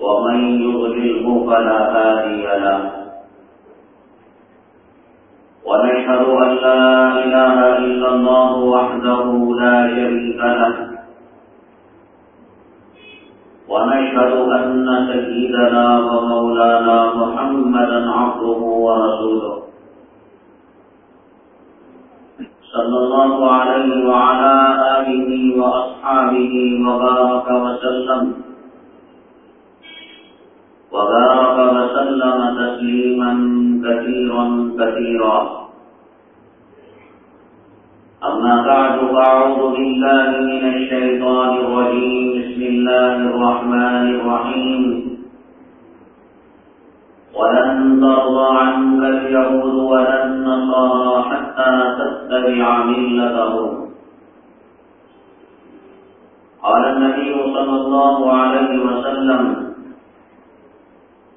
ومن يضلله فلا هادي له. ونشهد أن لا إله إلا الله وحده لا شريك له. ونشهد أن سيدنا ومولانا محمدا عبده ورسوله. صلى الله عليه وعلى آله وأصحابه وبارك وسلم. وبارك وسلم تسليما كثيرا كثيرا. أما بعد فأعوذ بالله من الشيطان الرجيم. بسم الله الرحمن الرحيم. ولن ترضى عنك اليهود ولا النصارى حتى تتبع ملتهم. قال النبي صلى الله عليه وسلم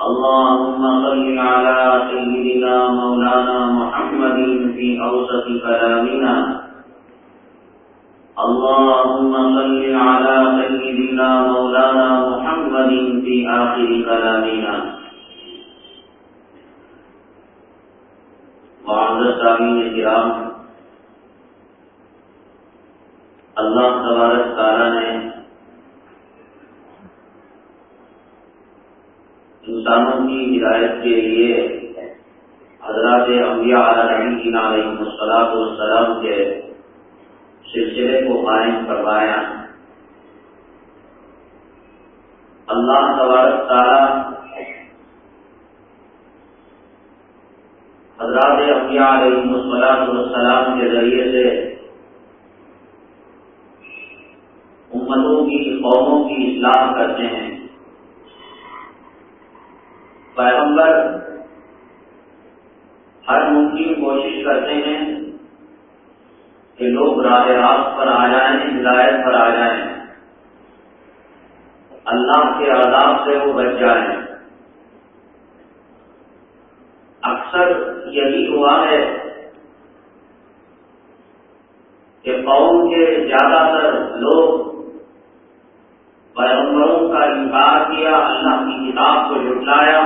اللهم صل على سيدنا مولانا محمد في أوسط كلامنا. اللهم صل على سيدنا مولانا محمد في آخر كلامنا. معزز سامین کرام اللہ تبارک تعالی نے انسانوں کی ہدایت کے لیے حضرات انبیاء علیہ علیہ السلام والسلام کے سلسلے کو قائم کروایا اللہ تبارک تعالی حضرات انبیاء علیہ السلام والسلام کے ذریعے سے امتوں کی قوموں کی اصلاح کرتے ہیں۔ پیغمبر ہر ممکن کوشش کرتے ہیں کہ لوگ راہ راست پر آ جائیں، ہدایت پر آ جائیں۔ اللہ کے عذاب سے وہ بچ جائیں۔ اکثر یہی ہوا ہے کہ قوم کے زیادہ تر لوگ پیغمبروں کا انکار کیا اللہ کی کتاب کو جٹلایا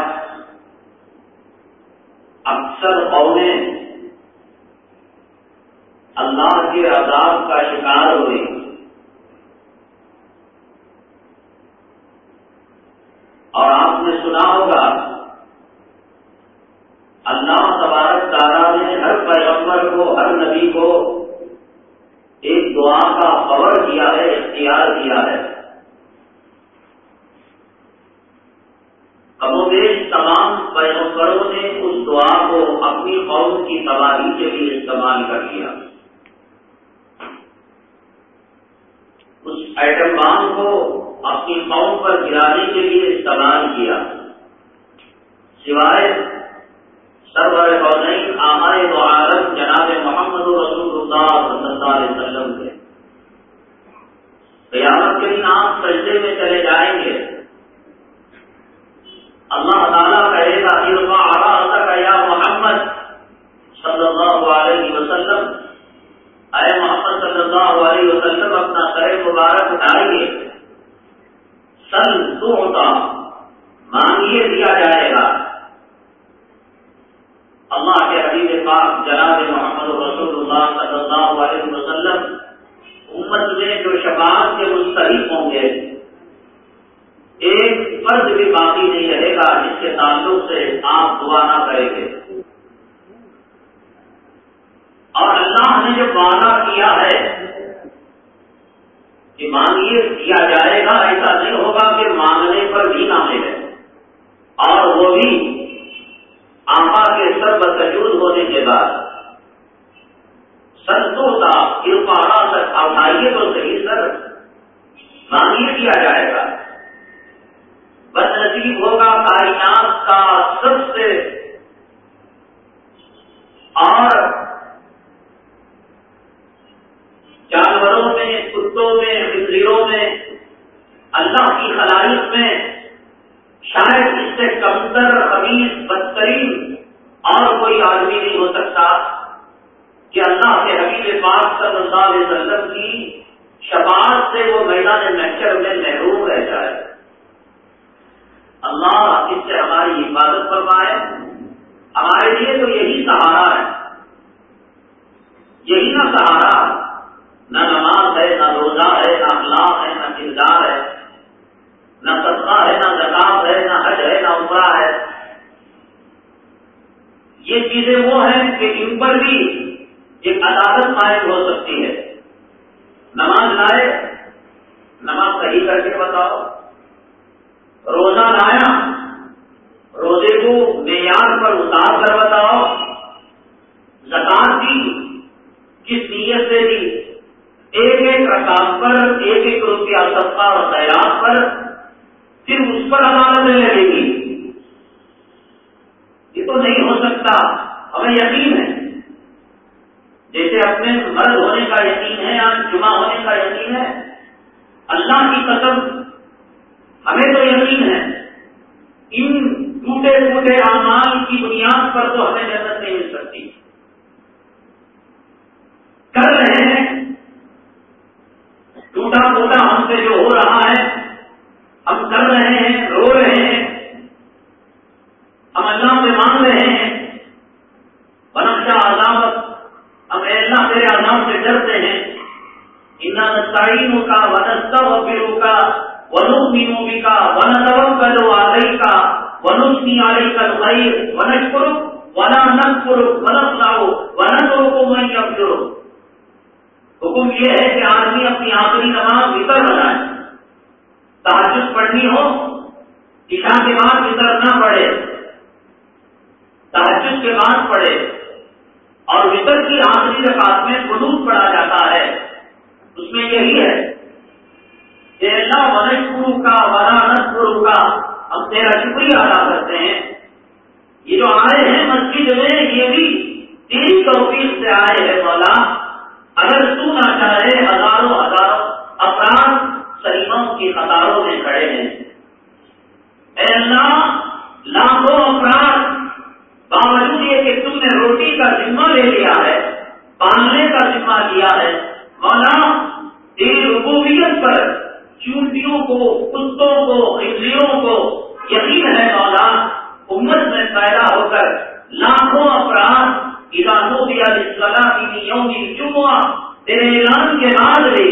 اکثر قومیں اللہ کے عذاب کا شکار ہوئی اور آپ نے سنا ہوگا، اللہ تبارک تعالیٰ نے ہر پیغمبر کو، ہر نبی کو ایک دعا کا خبر دیا ہے، اختیار دیا ہے۔ کم و بیش تمام پیغمبروں نے اس دعا کو اپنی قوم کی تباہی کے لیے استعمال کر لیا۔ اس ایٹم بام کو اپنی قوم پر گرانے کے لیے استعمال کیا۔ سوائے سرور عالم آمائے دو عالم جناب محمد رسول اللہ صلی اللہ علیہ وسلم کے۔ قیامت کے دن آپ سجدے میں چلے جائیں گے۔ اللہ تعالیٰ کہے گا ارفا یا محمد صلی اللہ علیہ وسلم. اے محمد صلی اللہ علیہ وسلم، اپنا سر مبارک اٹھائیے۔ سن تو ہوتا مانگیے دیا جائے گا۔ اللہ کے حبیب پاک جناب محمد رسول اللہ صلی اللہ علیہ وسلم، امت میں جو شفاعت کے مستحق ہوں گے ایک فرض بھی باقی نہیں رہے گا جس کے تعلق سے آپ دعا نہ کریں گے۔ اور اللہ نے جو وعدہ کیا ہے کہ مانگیے کیا جائے گا، ایسا نہیں ہوگا کہ مانگنے پر بھی نہ ملے۔ اور وہ بھی آپا کے سر بسجود ہونے کے بعد۔ سنتوں کا کرپاڑا سر آئیے تو صحیح سر۔ مانگیے کیا جائے گا۔ بد نصیب ہوگا کائنات کا سب سے اور جانوروں میں کتوں میں بکریوں میں اذا نودي للصلاه في يوم الجمعه تیرے اعلان کے بعد بھی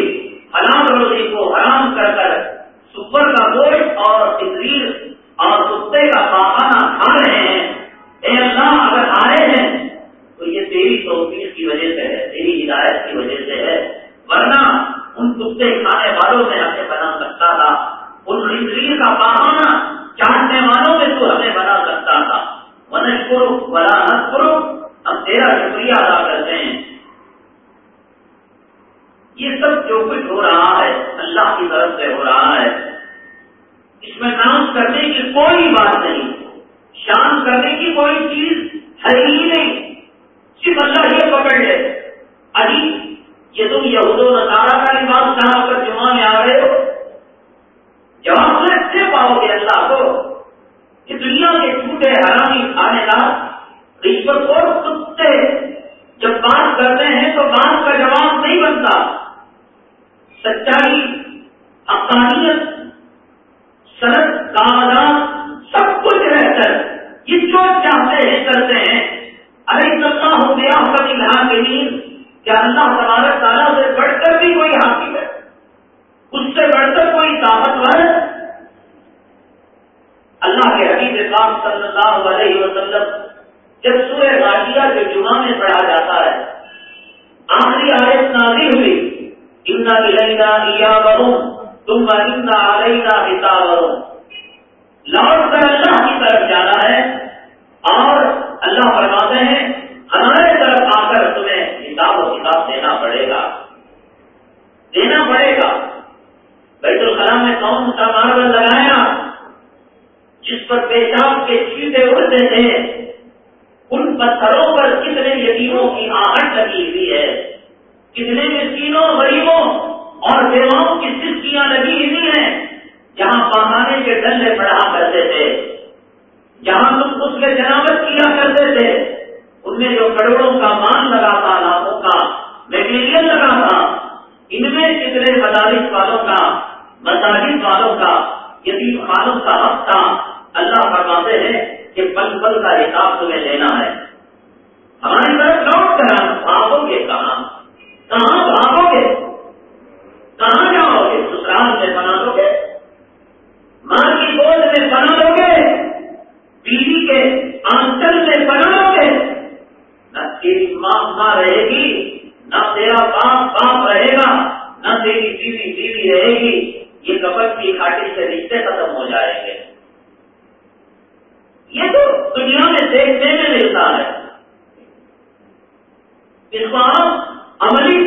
اس کو آپ عملی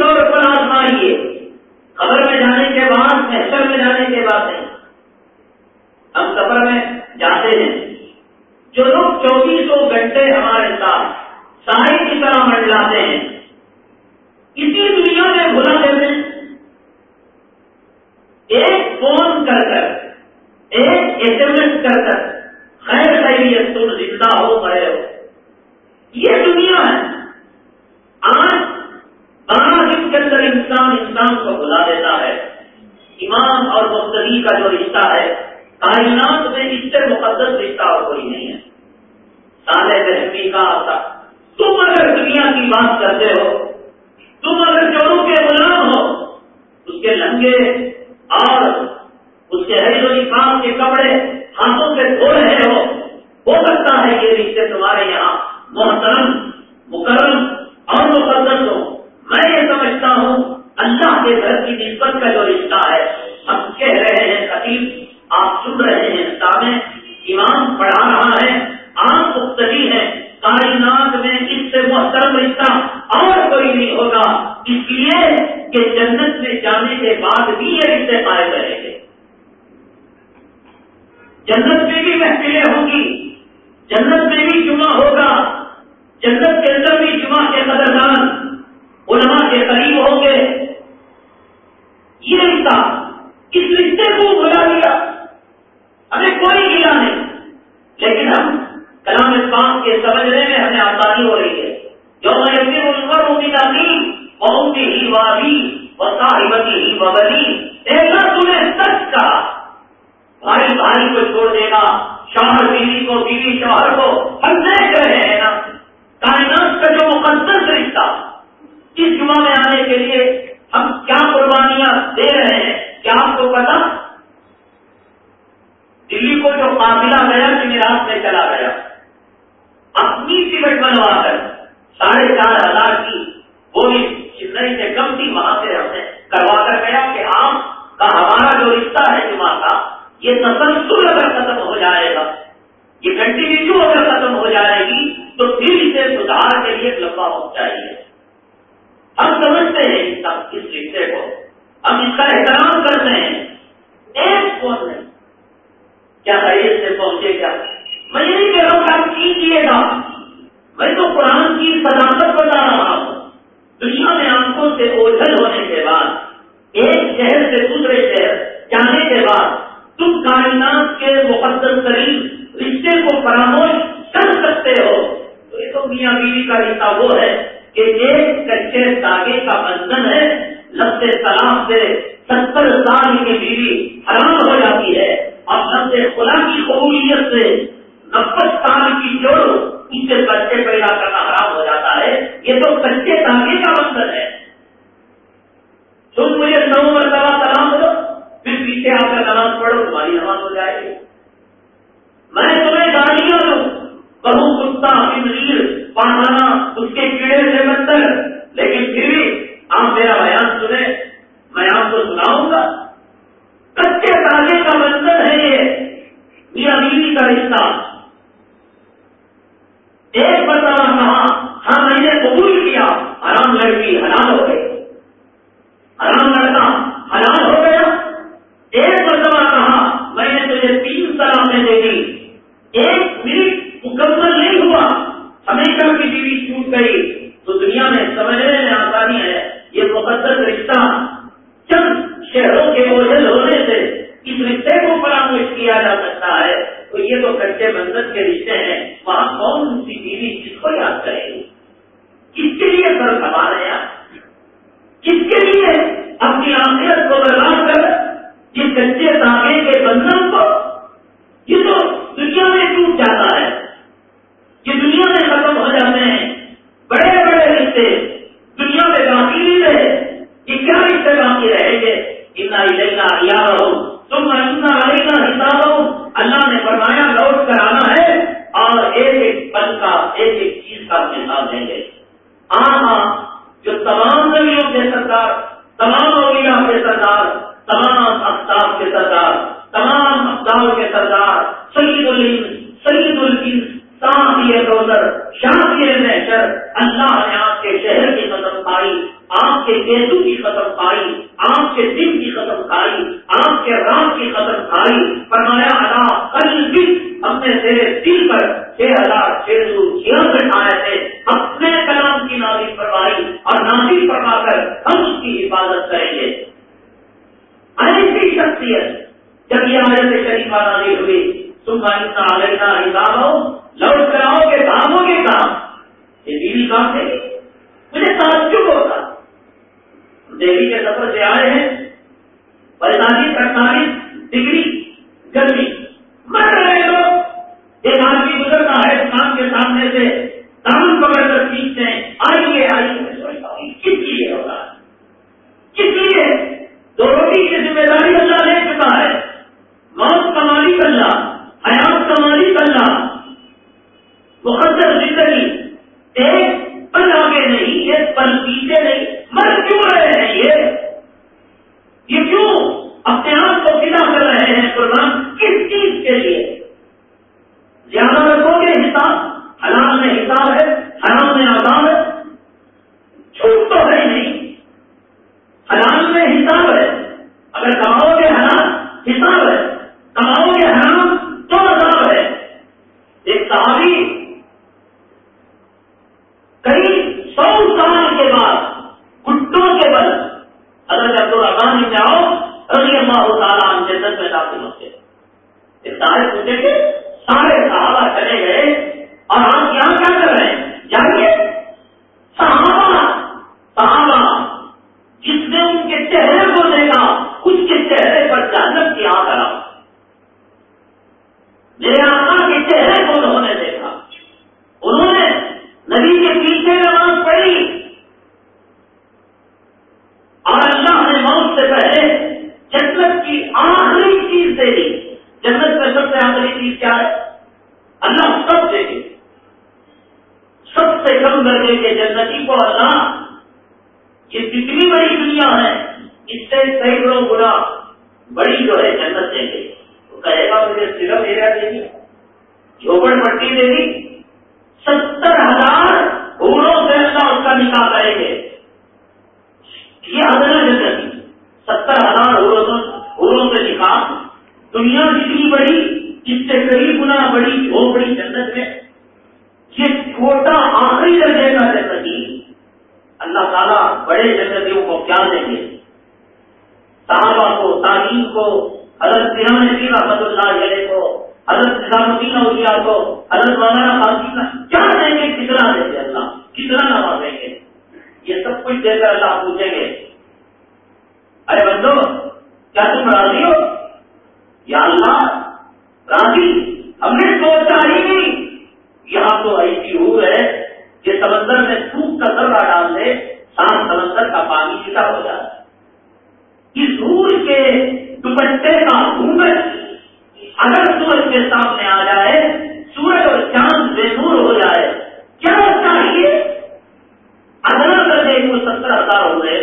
பிரகாரம் உண்டு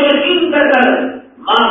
کو یقین کر کر ماں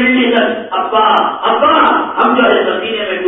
A fa, appà, andare le camine.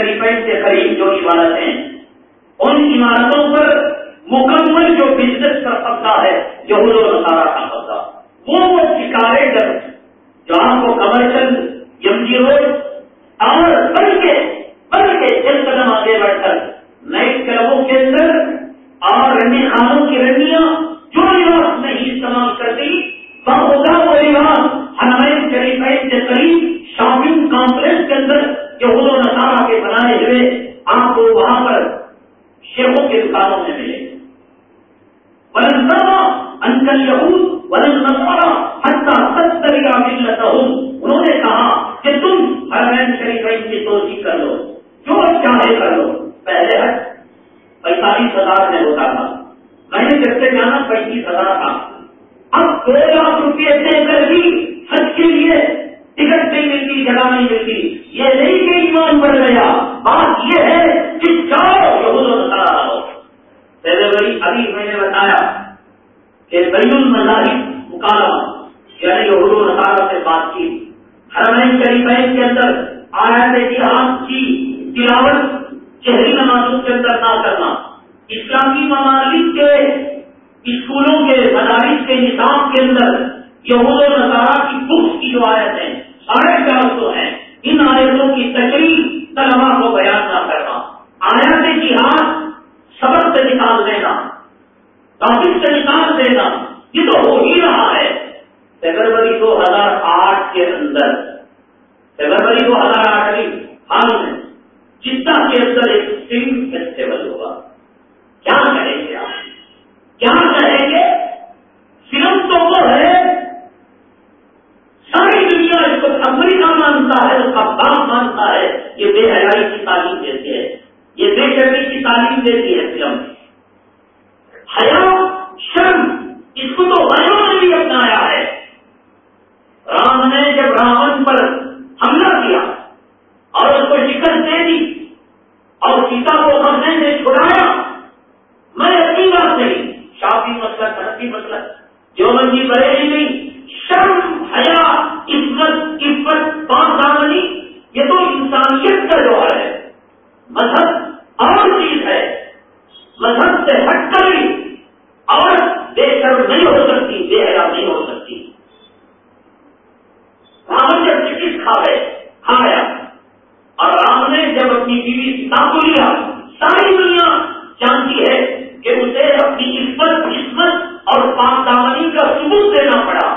شریفین سے قریب جو عمارت ہیں، ان عمارتوں پر مکمل جو بزنس کا قبضہ ہے، جو و نسارا کا قبضہ، وہ وہ شکارے گر جہاں کو کمرشل یم جی او اور بلکہ بلکہ ایک قدم آگے بڑھ کر، نئے کلبوں کے اندر اور رنڈی خانوں کی رنگ اليهود تم حرمین شریفین کی چاہے پینتالیس ہزار میں ہوتا تھا پینتیس ہزار تھا۔ اب دو لاکھ روپئے دے کر بھی حج کے لیے ٹکٹ نہیں ملتی، جگہ نہیں ملتی۔ یہ نہیں کہ کہ بین المذاہب مکالمہ یعنی یہود و نصارہ سے بات کی۔ حرمین شریفین کے اندر آیات جہاد کی تلاوت، شہری نمازوں کے اندر نہ کرنا۔ اسلامی ممالک کے اسکولوں کے، مدارس کے نظام کے اندر یہود و نصارہ کی بکس کی جو آیت ہیں ساڑھے چار سو ہیں۔ ان آیتوں کی تشریح طلبا کو بیان نہ کرنا۔ آیات جہاد سبق سے نکال دینا۔ کافی سے نکال دینا۔ یہ تو ہو ہی رہا ہے۔ فیبروری دو ہزار آٹھ کے اندر۔ فیبروری دو ہزار آٹھ کی حال ہاں میں، جتنا کے اندر ایک فلم فیسٹیول ہوا کیا کریں گے آپ؟ کیا کہیں گے؟ فلم تو وہ ہے۔ ساری دنیا اس کو امریکہ مانتا ہے، اس کا باپ مانتا ہے۔ یہ بے حیائی کی تعلیم دیتی ہے۔ یہ بے شرمی کی تعلیم دیتی ہے فلم۔ حیا شرم اس کو تو غیروں نے بھی اپنایا ہے۔ رام نے جب راون پر حملہ کیا اور اس کو شکست دے دی اور سیتا کو خرنے سے چھڑایا، میں اپنی بات نہیں شافی مسئلہ ترقی مسئلہ جو منجی بڑے ہی نہیں شرم حیا، عزت، عفت پاک دامنی یہ تو انسانیت کا جوہر ہے۔ مذہب اور چیز ہے۔ مذہب سے ہٹ کر بھی اور بے شرم نہیں ہو سکتی، بے حیا نہیں ہو سکتی۔ رام جب چکٹ کھا گئے کھایا اور رام نے جب اپنی بیوی سیتا کو لیا، ساری دنیا جانتی ہے کہ اسے اپنی عزت عزمت اور پاک کا ثبوت دینا پڑا۔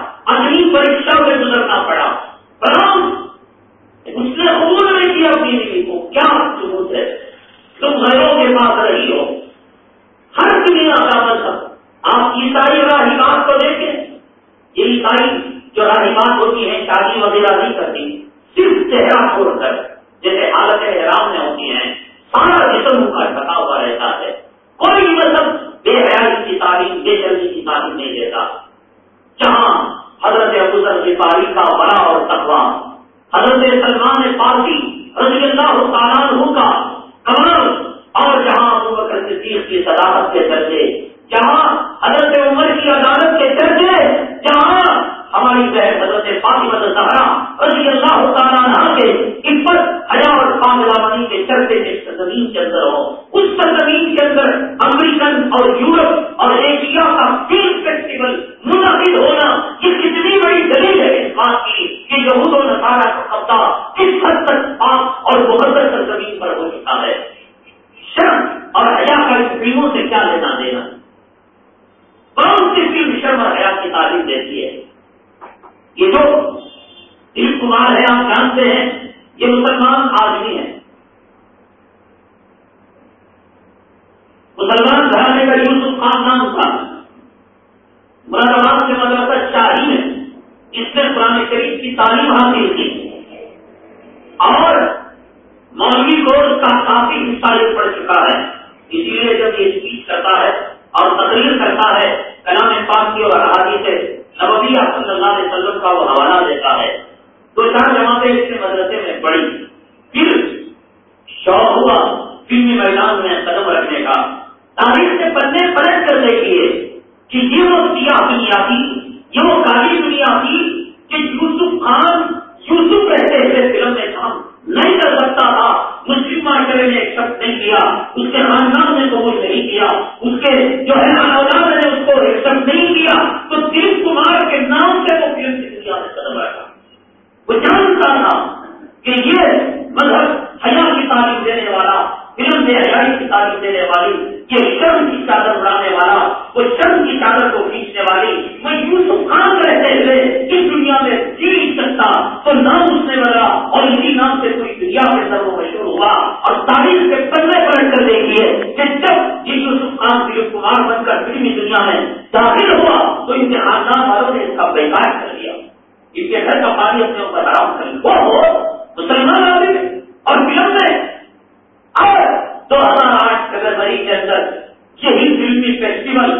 کے اندر یہی فلمی فیسٹیول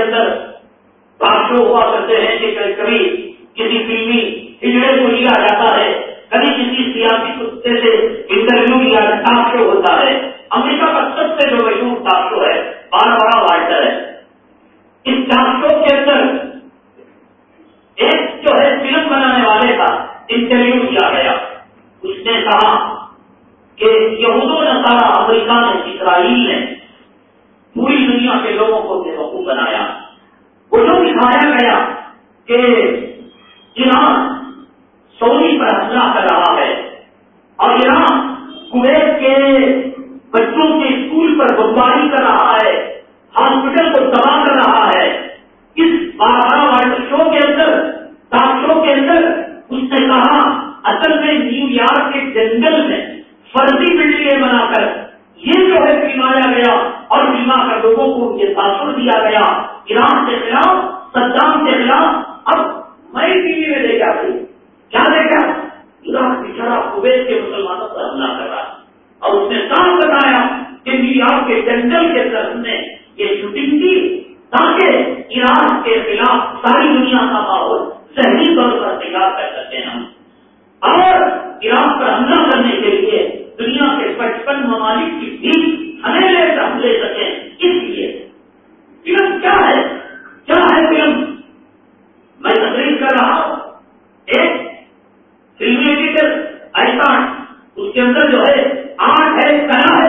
کے اندر ٹاک شو ہوا کرتے ہیں کہ کبھی کسی فلمی ہجڑے کو لیا جاتا ہے، کبھی کسی سیاسی کتے سے انٹرویو لیا ٹاک شو ہوتا ہے۔ امریکہ کا سب سے جو مشہور ٹاک شو ہے بار بڑا واٹر ہے۔ اس ٹاک شو کے اندر ایک جو ہے فلم بنانے والے کا انٹرویو کیا گیا۔ اس نے کہا کہ یہود و نصارہ امریکہ نے اسرائیل نے پوری دنیا کے لوگوں کو بے وقوف بنایا۔ وہ جو دکھایا گیا کہ ایران سعودی پر حملہ کر رہا ہے اور ایران کویت کے بچوں کے اسکول پر بمباری کر رہا ہے، ہاسپٹل کو تباہ کر رہا ہے، اس بارہ ورلڈ شو کے اندر، ٹاک شو کے اندر اس نے کہا، اصل میں نیو یارک کے جنگل میں فرضی بلڈنگیں بنا کر یہ جو ہے پیمایا گیا اور بیما کر لوگوں کو یہ تاثر دیا گیا۔ ایران کے خلاف، سدام کے خلاف۔ اب میں ٹی وی میں لے جا رہی کیا دیکھا؟ ایران بچڑا کویت کے مسلمانوں پر حملہ کر رہا اور اس نے صاف بتایا کہ نیو یارک کے جنگل کے اندر نے یہ شوٹنگ کی تاکہ ایران کے خلاف ساری دنیا کا ماحول صحیح طور پر تیار کر سکتے ہیں ہم۔ اور ایران پر حملہ کرنے کے لیے دنیا کے پچپن ممالک کی بھی ہمیں لے کر لے سکیں۔ اس لیے فلم کیا ہے؟ کیا ہے فلم؟ میں تقریر کر رہا ہوں۔ ایک فلمی ایڈیٹر ایسا اس کے اندر جو ہے آرٹ ہے، کلا ہے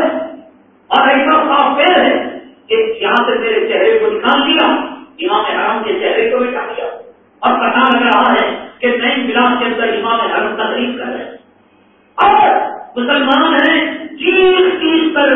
اور ایسا سافٹ ویئر ہے کہ یہاں سے میرے چہرے کو نکال دیا، امام حرام کے چہرے کو بھی دیا اور پتا لگ رہا ہے کہ نئی گلاس کے اندر امام حرم تقریب کر رہے اور مسلمان ہیں چیز چیز پر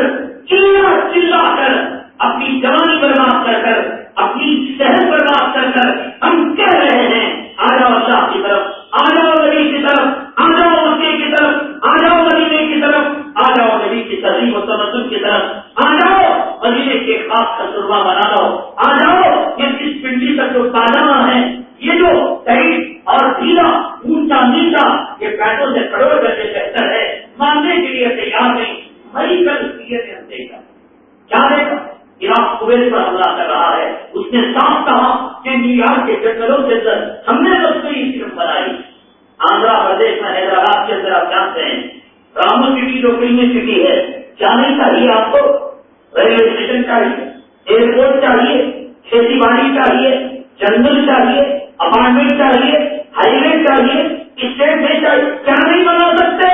چیلا چلا کر اپنی جوانی برباد کر کر، اپنی صحت برباد کر کر ہم کہہ رہے ہیں آ جاؤ اللہ کی طرف آ جاؤ نبی کی طرف آ جاؤ مکے کی طرف آ جاؤ مدینے کی طرف آ جاؤ نبی کی تہذیب و تمدن کی طرف آ جاؤ مدینے کے خاص کا سرما بنا لو آ جاؤ یہ کس پنڈی تک جو تازہ ہے یہ جو ٹائٹ اور ڈھیلا اونچا، نیچا، یہ پیٹوں سے کروڑ کر کے بہتر ہے، ماننے کے لیے تیار نہیں، مری کر اس لیے ہم دے گا کیا دے گا عراق کویت پر حملہ کر رہا ہے۔ اس نے صاف کہا کہ نیو یارک کے جنگلوں کے اندر ہم نے مستری فلم بنائی۔ آندھرا پردیش میں حیدرآباد کے اندر آپ جانتے ہیں۔ رامو سٹی جو فلمی سٹی ہے۔ کیا نہیں چاہیے آپ کو؟ ریلوے اسٹیشن چاہیے، ایئرپورٹ چاہیے، کھیتی باڑی چاہیے، جنگل چاہیے۔ اپارٹمنٹ چاہیے ہائی وے چاہیے اسٹیٹ میں چاہیے کیا نہیں بنا سکتے؟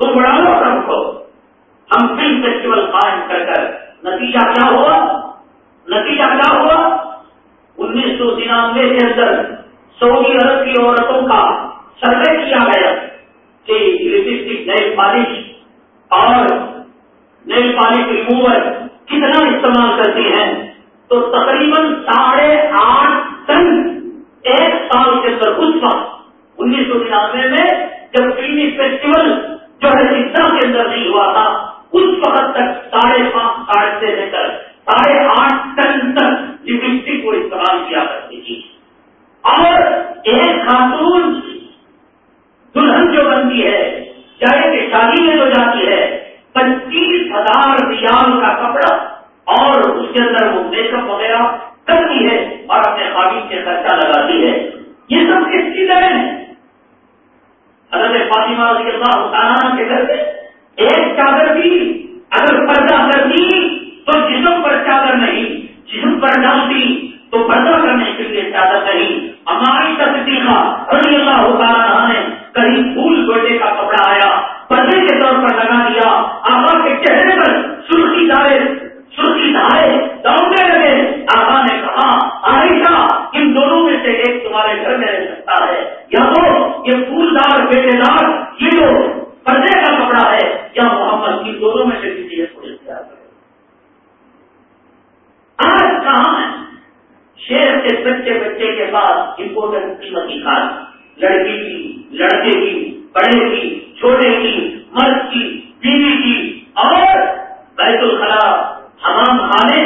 دو تم بڑھا لو سب کو۔ ہم فلم فیسٹیول قائم کر کر نتیجہ کیا ہوا؟ نتیجہ کیا ہوا؟ انیس سو ترانوے کے اندر سعودی عرب کی عورتوں کا سروے کیا گیا کہ لپسٹک نیل پالش اور نیل پالش ریموور کتنا استعمال کرتی ہیں؟ تو تقریباً ساڑھے آٹھ ٹن ایک سال کے اندر اس وقت انیس سو ننانوے میں جب فلمی فیسٹیول جو ہے سکھا کے اندر نہیں ہوا تھا اس وقت تک ساڑھے پانچ، ساڑھے سے لے کر ساڑھے آٹھ ٹن تک لپسٹک کو استعمال کیا کرتی تھی۔ اور ایک خاتون دلہن جو بنتی ہے، چاہے کہ شادی میں جو جاتی ہے، پچیس ہزار ریال کا کپڑا اور اس کے اندر وہ میک اپ وغیرہ کرتی ہے اور اپنے خاطر سے خرچہ لگاتی ہے۔ یہ سب کس کی طرح ہے؟ حضرت فاطمہ رضی اللہ تعالیٰ کے گھر سے ایک چادر بھی اگر پردہ کرتی تو جسم پر چادر نہیں، جسم پر ڈالتی تو پردہ کرنے کے لیے چادر نہیں۔ ہماری تصدیقہ رضی اللہ تعالیٰ نے کہیں پھول گوٹے کا کپڑا آیا، پردے کے طور پر لگا دیا۔ آقا کے چہرے پر سرخی دارے سرخی دھارے دوڑنے لگے آقا نے کہا عائشہ ان دونوں میں سے ایک تمہارے گھر میں رہ سکتا ہے یا تو یہ پھولدار بیٹے دار یہ جو پردے کا کپڑا ہے، یا محمد ان دونوں میں سے کسی ایک کو اختیار کرے۔ آج کہاں ہے شیر کے بچے بچے کے پاس امپورٹنٹ قیمتی کھاد، لڑکی کی، لڑکے کی، بڑے کی، چھوٹے کی، مرد کی، بیوی کی، اور بیت الخلا حمام خانے،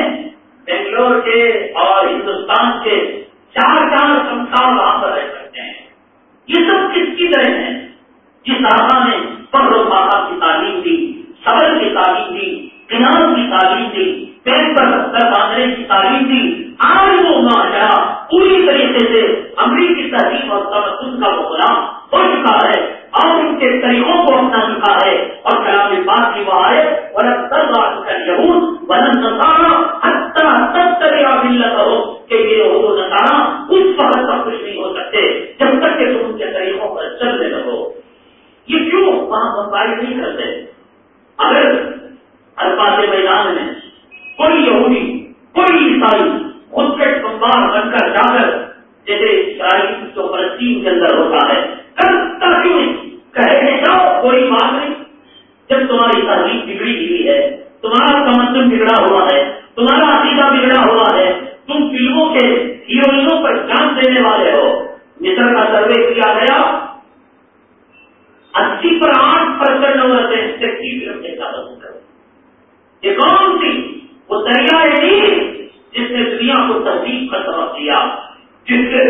بنگلور کے اور ہندوستان کے چار چار سنسار وہاں پر رہ سکتے ہیں۔ یہ سب کس کی طرح ہے؟ جس آقا نے پر و کی تعلیم دی، صبر کی تعلیم دی، قیام کی تعلیم دی پیٹ پر باندھنے کی تعلیم دی۔ آج وہ معاشرہ پوری طریقے سے امریکی تہذیب اور تمسن کا وہ غلام ہو چکا ہے۔ اور ان کے طریقوں کو اپنا چکا ہے اور کلام بات کی وہ آئے ورن سر بات کر یہود ورن نسارا حتہ تب تک ملت ہو کہ یہ ہو نسارا اس وقت تک کچھ نہیں ہو سکتے جب تک کہ تم ان کے طریقوں پر چلنے لگو۔ یہ کیوں وہاں بمباری نہیں کرتے؟ اگر الفاظ میدان میں کوئی یہودی، کوئی عیسائی خود کے سمار بن کر جا کر جیسے اسرائیل فلسطین کے اندر ہوتا ہے۔ کرتا کیوں نہیں کہے جاؤ، کوئی بات نہیں۔ جب تمہاری تعلیم بگڑی ہوئی ہے، تمہارا سمندر بگڑا ہوا ہے، تمہارا عقیدہ بگڑا ہوا ہے، تم فلموں کے ہیروئنوں پر جان دینے والے ہو۔ مصر کا سروے کیا گیا؟ اسی پر آٹھ پرسینٹ عورتیں یہ کون سی دنیا کو تصدیق کا سبق دیا، جس سے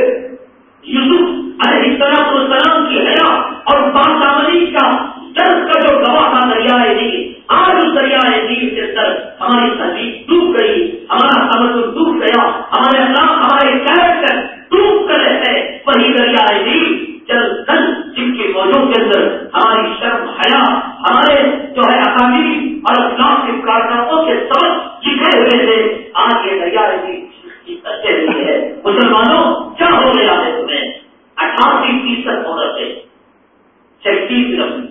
یوسف علیہ السلام السلام کی حیا اور بادامنی کا درد کا جو گواہ تھا دریائے نہیں۔ آج اس دریائے نیل کے اندر ہماری تہذیب ڈوب گئی، ہمارا سمجھ ڈوب گیا، ہمارے اخلاق، ہمارے کیریکٹر ڈوب کر رہے وہی دریائے نیل چل دن جن کے موجود کے اندر ہماری شرم، حیا، ہمارے جو ہے اکامی اور اسلام کے کارناموں کے سبق لکھے ہوئے تھے، آج یہ دریائے نیل ہے مسلمانوں، کیا ہو گیا ہے تمہیں؟ اٹھاسی فیصد عورتیں، چھتیس فلم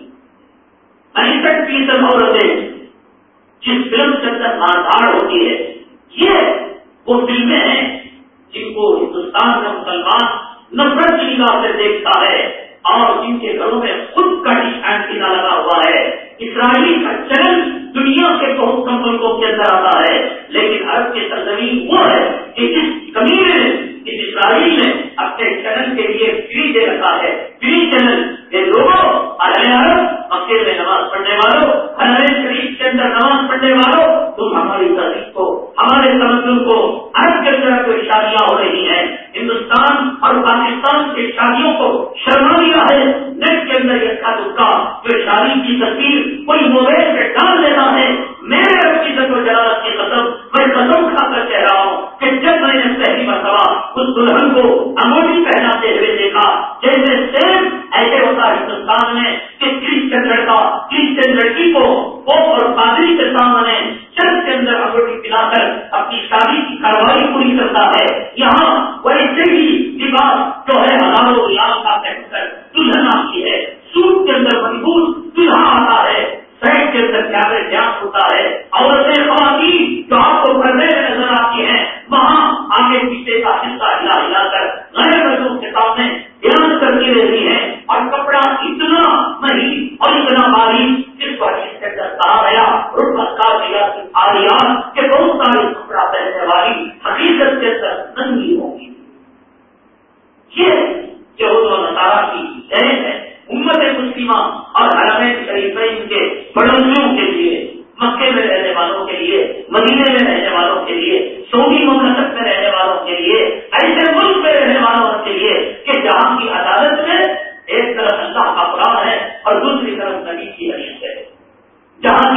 پینسٹھ فیصد عورتیں، جس فلم کے اندر ماردھاڑ ہوتی ہے۔ یہ وہ فلمیں ہیں جن کو ہندوستان کا مسلمان نفرت کی نگاہ سے دیکھتا ہے اور جن کے گھروں میں خود کا ڈش اینٹینا لگا ہوا ہے۔ اسرائیلی کا چلن دنیا کے بہت کم ملکوں کے اندر آتا ہے، لیکن عرب کی سرزمین وہ ہے کہ جس کمینے اسرائیل نے اپنے چینل کے لیے فری دے رکھا ہے. فری چینل یہ لوگوں عرب مکے میں نماز پڑھنے والوں ہر شریف کے اندر نماز پڑھنے والوں تم ہماری تحریک کو، ہمارے تمدن کو عرب کے طرح کوئی شادیاں ہو رہی ہیں. ہندوستان اور پاکستان کی شادیوں کو شرما لیا ہے. نیٹ کے اندر یہ تھا کا جو شادی کی تصویر کوئی موبائل سے ڈال لیتا ہے. میرے رب کی و جلالت کی قسم، میں قدم کھا کر کہہ رہا ہوں کہ جب میں نے پہلی مرتبہ اس دلہن کو انگوٹھی پہناتے ہوئے دیکھا، جیسے سیم ایسے ہوتا ہندوستان میں کہ کرسچن لڑکا کرسچن لڑکی کو پوپ اور پادری کے سامنے چند کے اندر انگوٹھی پلا کر اپنی شادی کی کاروائی پوری کرتا ہے۔ یہاں ویسے ہی لباس جو ہے ہزاروں لاکھ کا پہن کر دلہن آتی ہے۔ سوٹ کے اندر مضبوط دلہا آتا ہے۔ سائڈ کے اندر پیارے دھیان ہوتا ہے۔ عورتیں خواتین جو آپ کو پڑھنے میں نظر آتی ہیں، وہاں آگے پیچھے کا حصہ ہلا ہلا کر غیر مردوں کے سامنے دھیان کرتی رہتی ہے اور کپڑا اتنا نہیں اور اتنا باریک اس پر اس کے اندر کہا گیا کہ بہت سارے کپڑا پہننے والی حقیقت کے اندر ننگی ہوگی۔ یہ جو نسارا کی جہن ہے امت مسلمہ اور حرمین شریفین کے پڑوسیوں کے لیے مکے میں رہنے والوں کے لیے مدینے میں رہنے والوں کے لیے، سعودی مملکت میں رہنے والوں کے لیے، ایسے ملک میں رہنے والوں کے لیے کہ جہاں کی عدالت میں ایک طرف اللہ کا قرآن ہے اور دوسری طرف نبی کی حدیث ہے۔ جہاں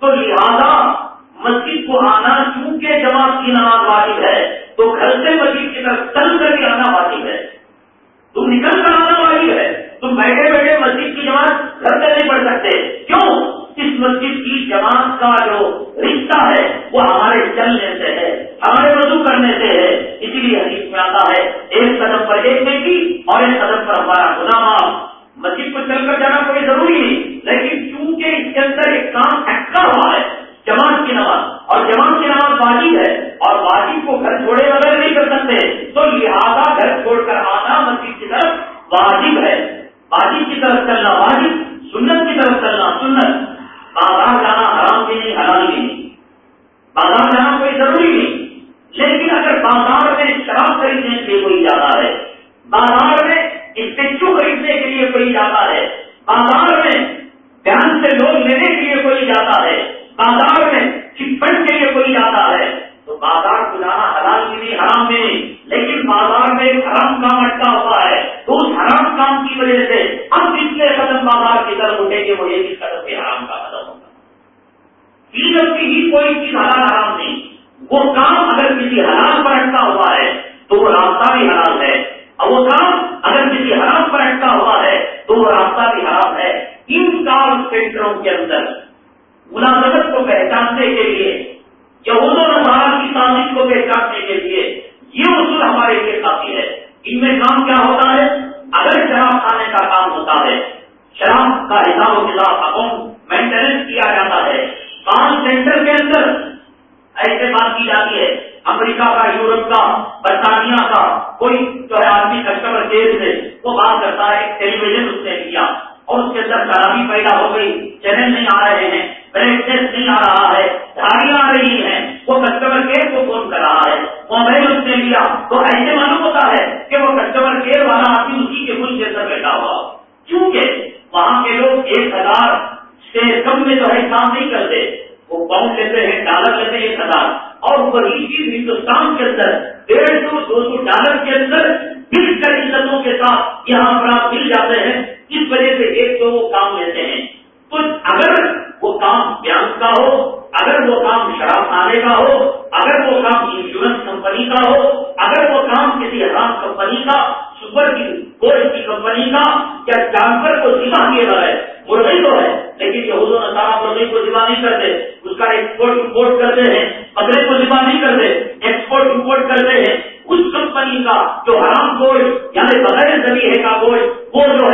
تو لہذا مسجد کو آنا چونکہ جماعت کی نماز واجب ہے، تو گھر سے مسجد کی طرف چل کر کے آنا واجب ہے۔ تم نکل کر آنا واجب ہے۔ تم بیٹھے بیٹھے مسجد کی جماعت گھر سے نہیں پڑھ سکتے۔ کیوں؟ اس مسجد کی جماعت کا جو رشتہ ہے، وہ ہمارے چلنے سے ہے، ہمارے وضو کرنے سے ہے۔ اسی لیے حدیث میں آتا ہے، ایک قدم پر ایک نیکی اور ایک قدم پر ہمارا گنا مسجد کو چل کر جانا کوئی ضروری نہیں۔ حرام گوشت یعنی بغیر ذریعے کا گوشت وہ جو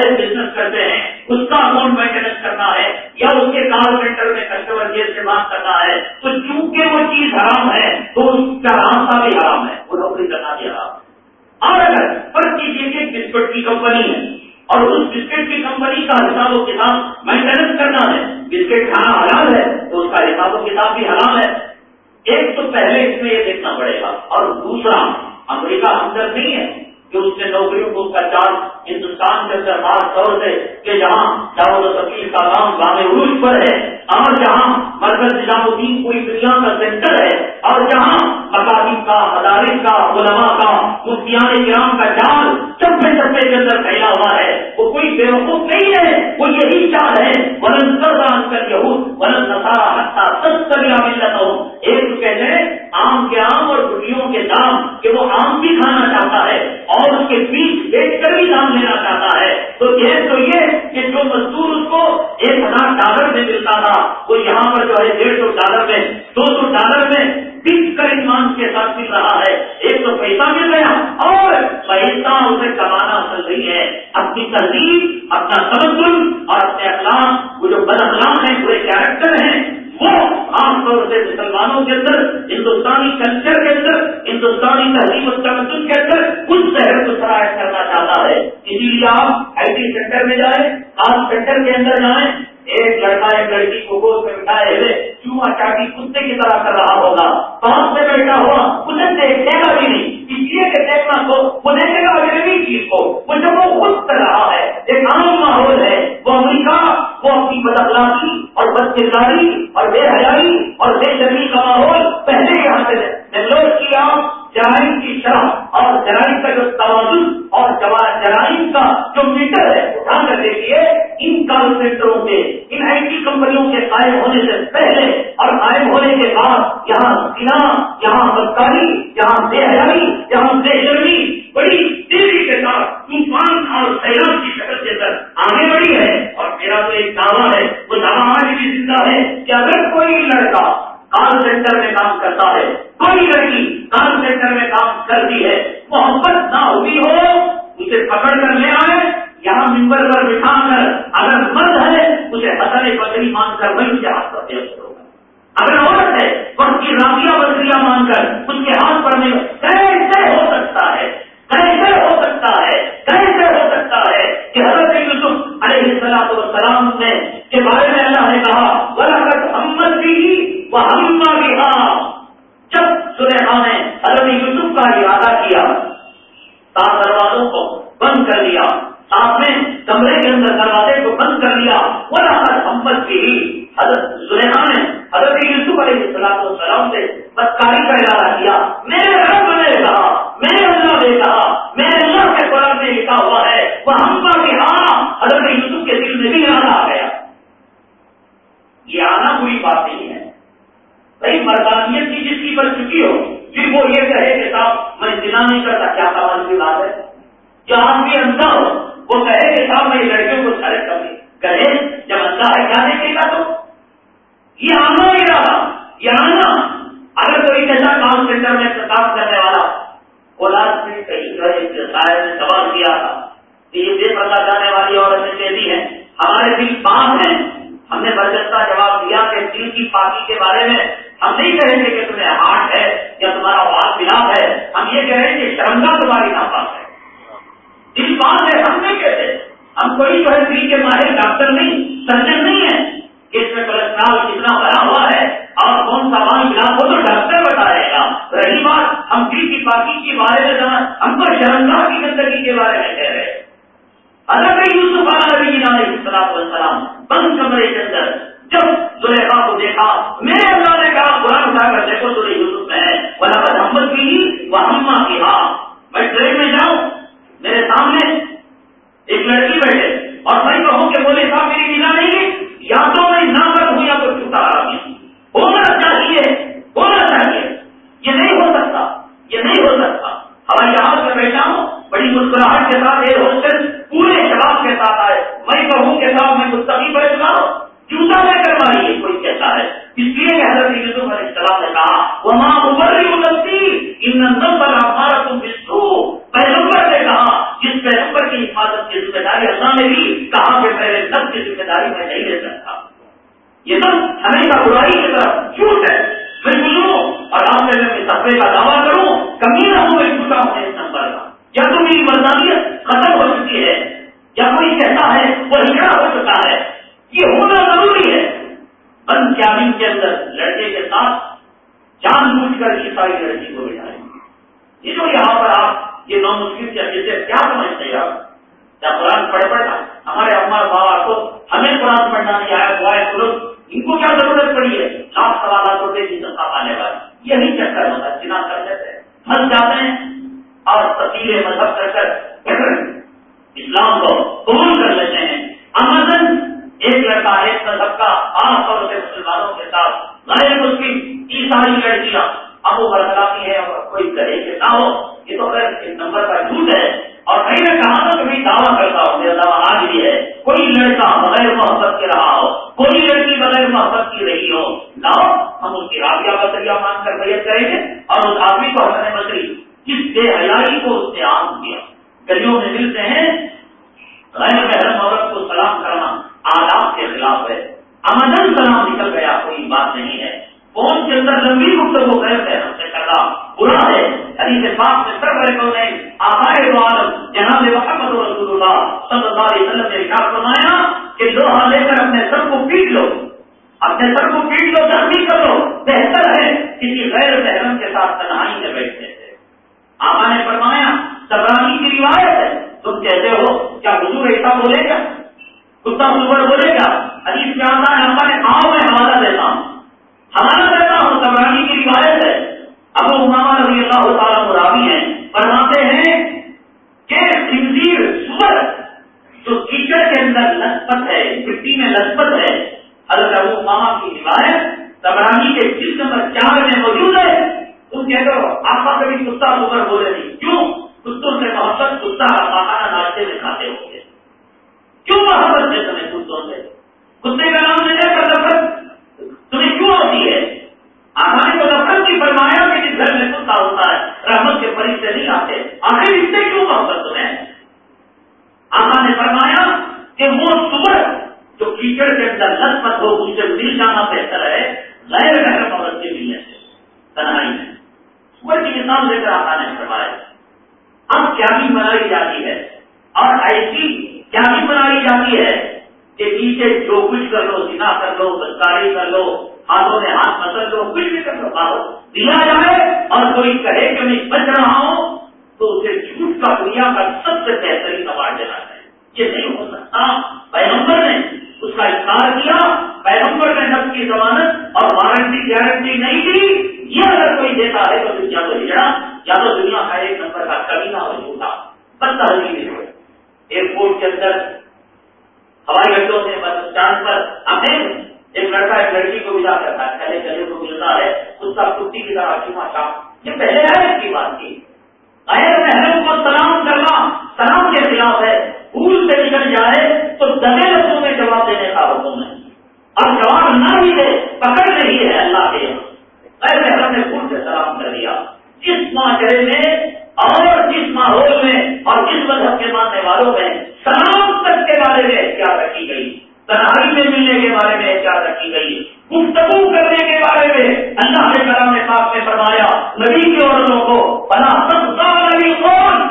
کرنے اور کس ماحول میں اور کس مذہب کے ماننے والوں میں سلام تک کے بارے میں احتیاط رکھی گئی۔ تنہائی میں ملنے کے بارے میں احتیاط رکھی گئی۔ گفتگو کرنے کے بارے میں اللہ نے کلام پاک نے فرمایا، نبی کی عورتوں کو بنا سب نبی کون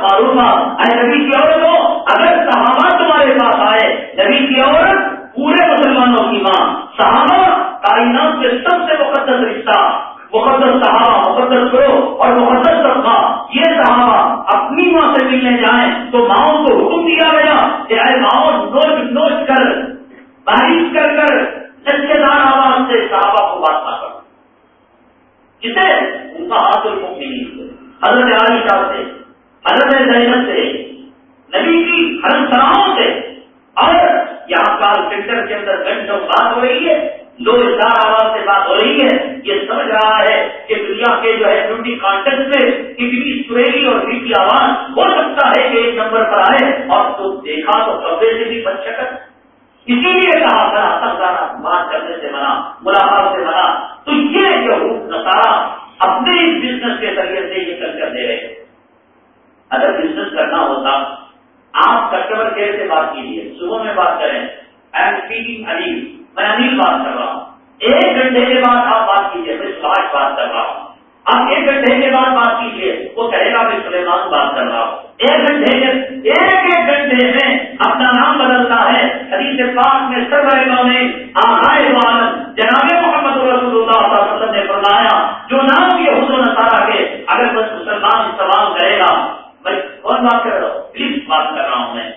معلومہ نبی کی عورتوں، اگر صحابہ تمہارے پاس آئے، نبی کی عورت پورے مسلمانوں کی ماں، صحابہ کائنات کے سب سے مقدس رشتہ مقدس صحابہ، مقدس کرو اور مقدس طبقہ یہ صحابہ اپنی ماں سے ملنے جائیں تو ماؤں کو حکم دیا گیا کہ اے ماؤں، نوچ نوچ کر بارش کر کر سچے دار آواز سے صحابہ کو بات نہ کرو کسے ان کا ہاتھ الحکم ملی حضرت علی صاحب سے، حضرت زینب سے، نبی کی ہر سراہوں سے۔ اور یہاں کال فلٹر کے اندر گھنٹوں بات ہو رہی ہے۔ لو اشار آواز سے بات ہو رہی ہے، یہ سمجھ رہا ہے کہ دنیا کے جو ہے بیوٹی کانٹیکٹ میں کتنی سریلی اور میٹھی آواز ہو سکتا ہے کہ ایک نمبر پر آئے اور تو دیکھا تو کبے سے بھی بچ سکت اسی لیے کہا ذرا سب بات کرنے سے بنا، ملاقات سے بنا۔ تو یہ جو نسارا اپنے اس بزنس کے ذریعے سے یہ کلچر دے رہے اگر بزنس کرنا ہوتا، آپ کسٹمر کیئر سے بات کیجیے صبح میں بات کریں۔ آئی ایم اسپیکنگ علی میں انیل بات کر رہا ہوں۔ ایک گھنٹے کے بعد آپ بات کیجیے میں سبھاش بات کر رہا ہوں۔ آپ ایک گھنٹے کے بعد بات کیجیے وہ کہے گا میں سلیمان بات کر رہا ہوں۔ ایک گھنٹے کے، ایک ایک گھنٹے میں اپنا نام بدلتا ہے۔ حدیث پاک میں سب نے آئے عالم جناب محمد رسول اللہ علیہ وسلم نے فرمایا، جو نام یہ حسن نصارہ کے، اگر بس مسلمان استعمال کرے گا، میں کون بات کر رہا ہوں؟ پلیز بات کر رہا ہوں میں۔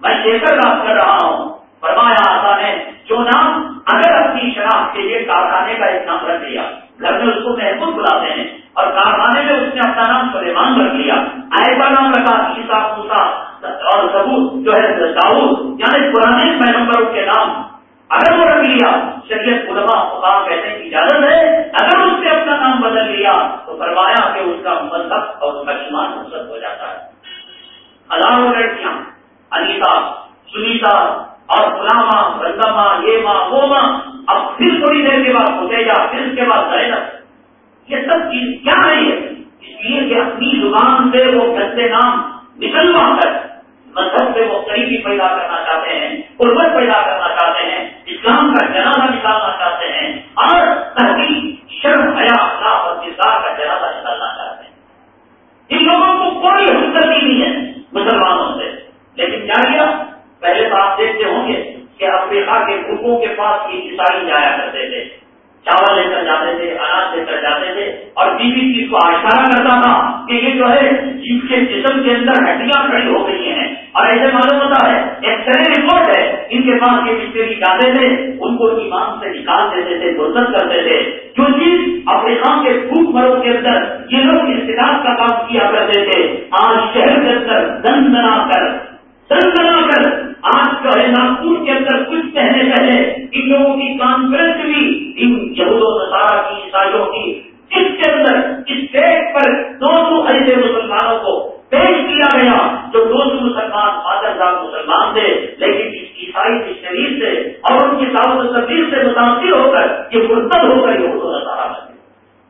میں شیخر بات کر رہا ہوں؟ فرمایا آتا ہے جو نام اگر اپنی شناخت کے لیے کارخانے کا ایک نام رکھ دیا گھر میں اس کو محفوظ بلاتے ہیں اور کارخانے میں اس نے اپنا نام سلیمان رکھ لیا۔ ایسا نام رکھا عیسا پوسا اور ثبوت، جو ہے داؤد۔ یعنی پرانے پیغمبروں کے نام اگر وہ رکھ لیا، شریعت علماء خدا کہنے کی اجازت ہے، اگر اس نے اپنا نام بدل لیا، تو فرمایا کہ اس کا مذہب اور اس کا ایمان مقصد ہو جاتا ہے۔ ہزاروں لڑکیاں انیتا سنیتا اور فلاما رنگما یہ ماں، وہ ماں، اب پھر تھوڑی دیر کے بعد سوچے جا پھر اس کے بعد زینب۔ یہ سب چیز کیا ہے؟ اس لیے کہ اپنی زبان سے وہ گندے نام نکلوا کر مذہب سے وہ قریبی پیدا کرنا چاہتے ہیں، قربت پیدا کرنا چاہتے ہیں، اسلام کا جنازہ نکالنا چاہتے ہیں، اور تحقیق شرم حیا اور کردار کا جنازہ نکالنا چاہتے ہیں ان لوگوں کو کوئی حکومت ہی نہیں ہے مسلمانوں سے لیکن کیا کیا پہلے تو آپ دیکھتے ہوں گے کہ افریقہ کے گروپوں کے پاس یہ عیسائی جایا کرتے تھے۔ چاول لے کر جاتے تھے، اناج لے کر جاتے تھے۔ اور بیوی چیز کو اشارہ کرتا تھا کہ یہ جو ہے، جن کے جسم کے اندر ہڈیاں کھڑی ہو گئی ہیں۔ اور ایسے معلوم ہوتا ہے، ایک سر رپورٹ ہے، ان کے پاس یہ مستری جاتے تھے، ان کو ایمان سے نکال دیتے تھے برتن کرتے تھے۔ جو چیز افریقہ کے بھوک مروں کے اندر یہ لوگ استعمال کا کام کیا کرتے تھے، آج شہر کے اندر دن بنا کر دن بنا کر آج جو ہے ناگپور کے اندر کچھ پہلے پہلے ان لوگوں کی کانفرنس بھی ان یہود و نصارہ کی، عیسائیوں کی۔ اس کے اندر، اس پر دو سو ایسے مسلمانوں کو پیش کیا گیا، جو دو سو مسلمان فادر صاحب مسلمان تھے، لیکن اس عیسائی کی شریر سے اور ان کی دعوت و تبدیل سے متاثر ہو کر یہ مرتب ہو کر یہود و نصارہ بنے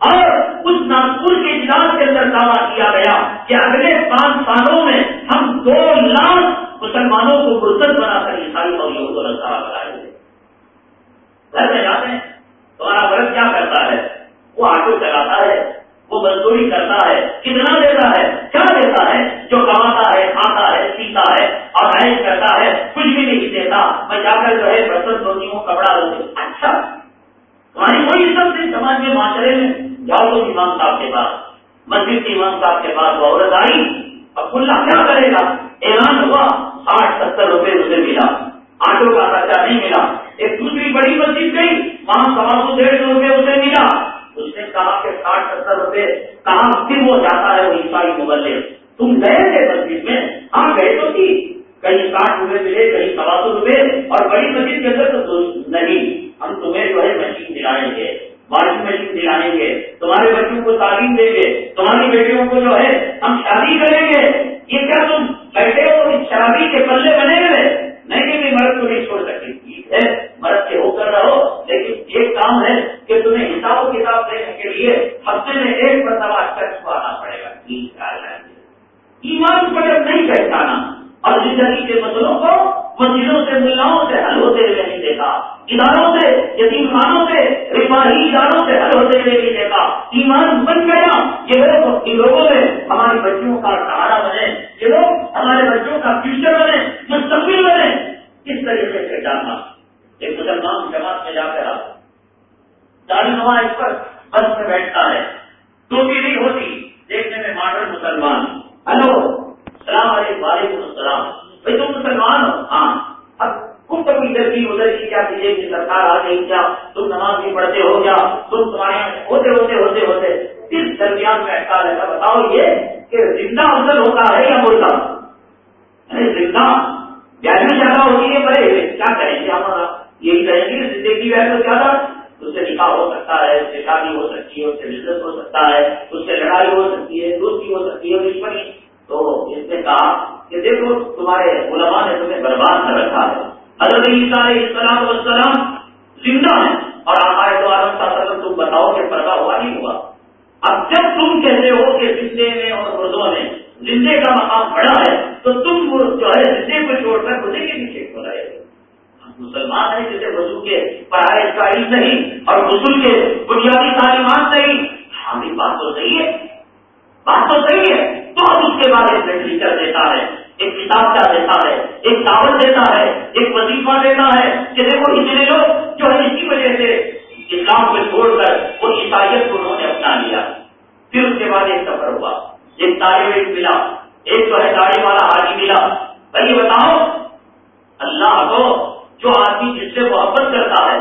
اور اس ناگپور کے اجلاس کے اندر دعویٰ کیا گیا کہ اگلے پانچ سالوں میں ہم دو لاکھ مسلمانوں کو مرتب بنا کر عیسائی اور یہود و نصارہ بنائے ہوئے گھر میں جاتے ہیں، تمہارا مرد کیا کرتا ہے؟ وہ آٹو چلاتا ہے، وہ مزدوری کرتا ہے، کتنا دیتا ہے؟ کیا دیتا ہے؟ جو کماتا ہے، کھاتا ہے سیتا ہے اور رائج کرتا ہے، کچھ بھی نہیں دیتا۔ میں جا کر جو ہے برتن دھوتی ہوں، کپڑا دھوتی اچھا تمہاری کوئی عزت نہیں سماج کے معاشرے میں۔ جاؤ تو امام صاحب کے پاس۔ مسجد کے امام صاحب کے پاس وہ عورت آئی۔ اب اللہ کیا کرے گا؟ اعلان ہوا، ساٹھ ستر روپے اسے ملا۔ آٹو کا خرچہ نہیں ملا۔ ایک دوسری بڑی مسجد گئی، وہاں سوا سو ڈیڑھ سو روپے اسے ملا۔ اس نے کہا کہ ساٹھ ستر روپے کہاں پھر وہ جاتا ہے وہ عیسائی مبلے تم گئے تھے مسجد میں؟ ہاں گئے تو تھی۔ کہیں ساٹھ روپے ملے، کہیں سوا سو روپے۔ اور بڑی مسجد کے اندر تو نہیں۔ ہم تمہیں جو ہے مشین دلائیں گے۔ واشنگ مشین دلائیں گے، تمہارے بچوں کو تعلیم دیں گے، تمہاری بیٹیوں کو جو ہے ہم شادی کریں گے۔ یہ کیا تم بیٹھے ہو شرابی کے پلے بنے ہوئے؟ نہیں کہ مرد کو نہیں چھوڑ سکتی ٹھیک ہے، مرد کے ہو کر رہو، لیکن ایک کام ہے کہ تمہیں حساب و کتاب دینے کے لیے ہفتے میں ایک مرتبہ چرچ کو آنا پڑے گا۔ ایمان کو نہیں پہچانا اور زندگی کے مسئلوں کو مسجدوں سے، ملاؤں سے حل ہوتے ہوئے نہیں دیکھا۔ اداروں سے یتیم خانوں سے رفاہی اداروں سے حل ہوتے ہوئے نہیں دیکھا۔ ایمان بن گیا۔ یہ لوگ ان لوگوں نے ہماری بچیوں کا سہارا بنے۔ یہ لوگ ہمارے بچوں کا فیوچر بنے، مستقبل بنے۔ کس طریقے سے جانا۔ ایک مسلمان جماعت میں جا کر داری نما اس پر بس میں بیٹھتا ہے۔ ٹوپی نہیں ہوتی، دیکھنے میں ماڈرن مسلمان۔ ہلو! السلام علیکم، وعلیکم السلام۔ بھائی تم مسلمان ہو؟ ہاں۔ اب خود تو ادھر کی ادھر کی کیا بی جے پی سرکار آ گئی؟ کیا تم نماز بھی پڑھتے ہو؟ کیا تم تمہارے ہوتے ہوتے ہوتے ہوتے؟ کس درمیان میں ایسا رہتا؟ بتاؤ یہ کہ زندہ افضل ہوتا ہے یا مردہ؟ یعنی زندہ ویلو زیادہ ہوتی ہے بڑے کیا کہیں گے ہمارا یہی کہیں گے زندگی ویلو زیادہ، اس سے نکاح ہو سکتا ہے، اس سے شادی ہو سکتی ہے، اس سے بزنس ہو سکتا ہے، اس سے لڑائی ہو سکتی ہے، دوستی ہو سکتی ہے، دشمنی تو اس نے کہا کہ دیکھو، تمہارے علماء نے تمہیں برباد کر رکھا ہے۔ حضرت علیہ السلام وسلام زندہ ہے اور ہمارے دو عالم کا تم بتاؤ کہ پردہ ہوا نہیں ہوا۔ اب جب تم کہتے ہو کہ زندے میں اور مردوں میں زندے کا مقام بڑا ہے، تو تم جو ہے زندے کو چھوڑ کر مردے کے نیچے کھو رہے مسلمان ہیں جسے وضو کے پڑھائی کا علم نہیں اور غسل کے بنیادی تعلیمات نہیں۔ ہماری بات تو صحیح ہے۔ بات تو صحیح ہے۔ تو اب اس کے بعد ایک لٹریچر دیتا ہے، ایک کتاب کیا دیتا ہے، ایک چاول دیتا ہے، ایک وظیفہ دیتا ہے کہ دیکھو اتنے لوگ جو ہے اس کی وجہ سے اسلام کو چھوڑ کر وہ عیسائیت کو انہوں نے اپنا لیا۔ پھر اس کے بعد ایک سفر ہوا۔ ایک طالب علم ملا۔ ایک جو ہے گاڑی والا حاجی ملا۔ بھائی بتاؤ، اللہ کو جو آدمی جس سے محبت کرتا ہے،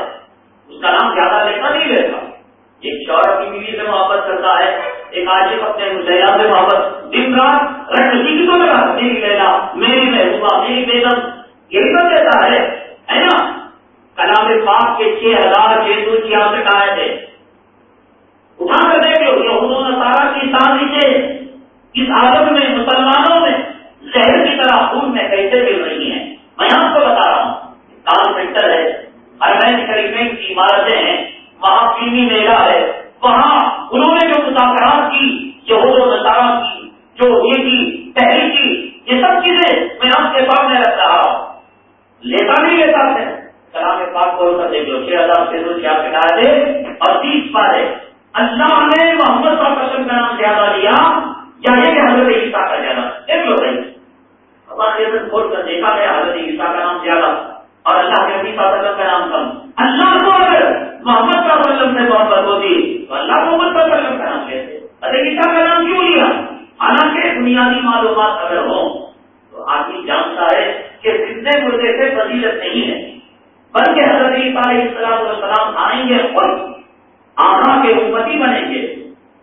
اس کا نام زیادہ لیتا نہیں لیتا ایک شوہر کی بیوی سے محبت کرتا ہے، ایک عاشق اپنے لیلا سے محبت، دن رات رٹ اسی کو لگا میری لیلا میری محبوبہ، میری بیگم، یہی تو دیتا ہے ہے نا؟ کلام پاک کے چھ ہزار چھ سو چھیاسٹھ آئے تھے اٹھا کر دیکھ لو یہ حضور نصارہ کی سازشیں اس عالم میں، مسلمانوں میں شہر کی طرح خون میں کیسے مل رہی ہیں؟ میں آپ کو بتا رہا ہوں، کال سینٹر ہے۔ ارمین شریفین کی عمارتیں ہیں۔ وہاں فلمی میلہ ہے۔ وہاں انہوں نے جو مذاکرات کی یہود و نصارہ کی، جو یہ کی پہلی کی، یہ سب چیزیں میں آپ کے سامنے رکھ رہا ہوں۔ لیتا نہیں لیتا ہے۔ کلام پاک کو دیکھ لو چھ ہزار چھ سو چار کٹا دے اور تیس پارے اللہ نے محمد صلی اللہ علیہ وسلم کا نام زیادہ لیا، یا یہ کہ حضرت عیسیٰ کا زیادہ؟ دیکھ لو بھائی ہمارے کھول کر دیکھا گیا حضرت عیسیٰ کا نام زیادہ۔ اور اللہ کے نبی صلی اللہ علیہ وسلم کا نام کم اللہ کو اگر محمد صلی اللہ علیہ وسلم سے محبت ہوتی تو اللہ محمد صلی اللہ علیہ وسلم کا نام لیتے ارے عیسیٰ کا نام کیوں لیا؟ حالانکہ بنیادی معلومات اگر ہوں، تو آدمی جانتا ہے کہ زندے مردے سے فضیلت نہیں ہے۔ بلکہ حضرت عیسیٰ علیہ السلام السلام آئیں گے خود آنا کے امتی بنیں گے۔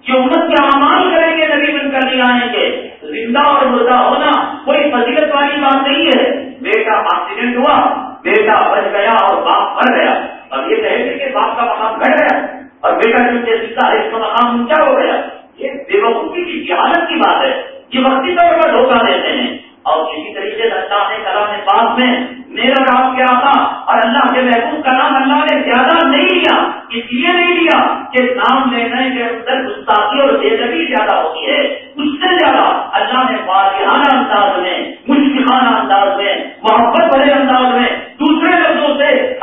جو امت کے امان کریں گے، نبی بن کر نہیں آئیں گے۔ زندہ اور مردہ ہونا کوئی فضیلت والی بات نہیں ہے۔ بیٹا ایکسیڈنٹ ہوا بیٹا بچ گیا اور باپ مر گیا۔ اب یہ کہیں گے کہ باپ کا مقام گھٹ گیا اور بیٹا کیونکہ سیدھا ہے اس کا مقام اونچا ہو گیا۔ یہ بے وقوفی کی جہالت کی بات ہے۔ یہ وقتی طور پر دھوکہ دیتے ہیں۔ اور اسی طریقے سے اللہ نے کلام پاس میں میرا کام کیا تھا اور اللہ کے محبوب کا نام اللہ نے زیادہ نہیں لیا، اس لیے نہیں لیا کہ نام لینے کے اندر گستاخی اور بے دبی زیادہ ہوتی ہے، اس سے زیادہ اللہ نے واضحانہ انداز میں، مشکلانہ انداز میں، محبت بڑے انداز میں، دوسرے لفظوں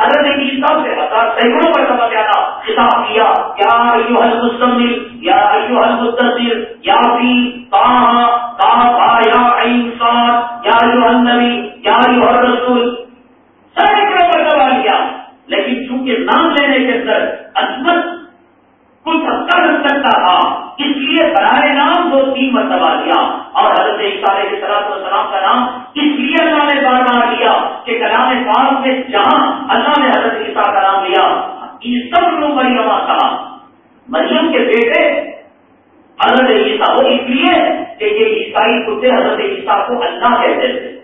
حضرت عیسیٰ سے ہزار سینکڑوں پر سمجھ زیادہ خطاب کیا کیا ایو حل مستمل یا ایو حل مستر یا پی کہاں کہاں یا انسان یا ایو النبی، یا ایو الرسول۔ سینکڑوں پر دبا لیا لیکن چونکہ نام لینے کے اندر عظمت کچھ ہفتہ لگ سکتا تھا اس لیے برائے نام دو تین مرتبہ لیا اور حضرت اشارے کے سلام السلام کا نام اس لیے اللہ نے بار بار لیا؟ کہ کلام پاک میں جہاں اللہ نے حضرت عیسیٰ کا نام لیا، ان سب لوگ مریم کہا مریم کے بیٹے حضرت عیسیٰ، وہ اس لیے کہ یہ عیسائی کتے حضرت عیسیٰ کو اللہ کہتے تھے۔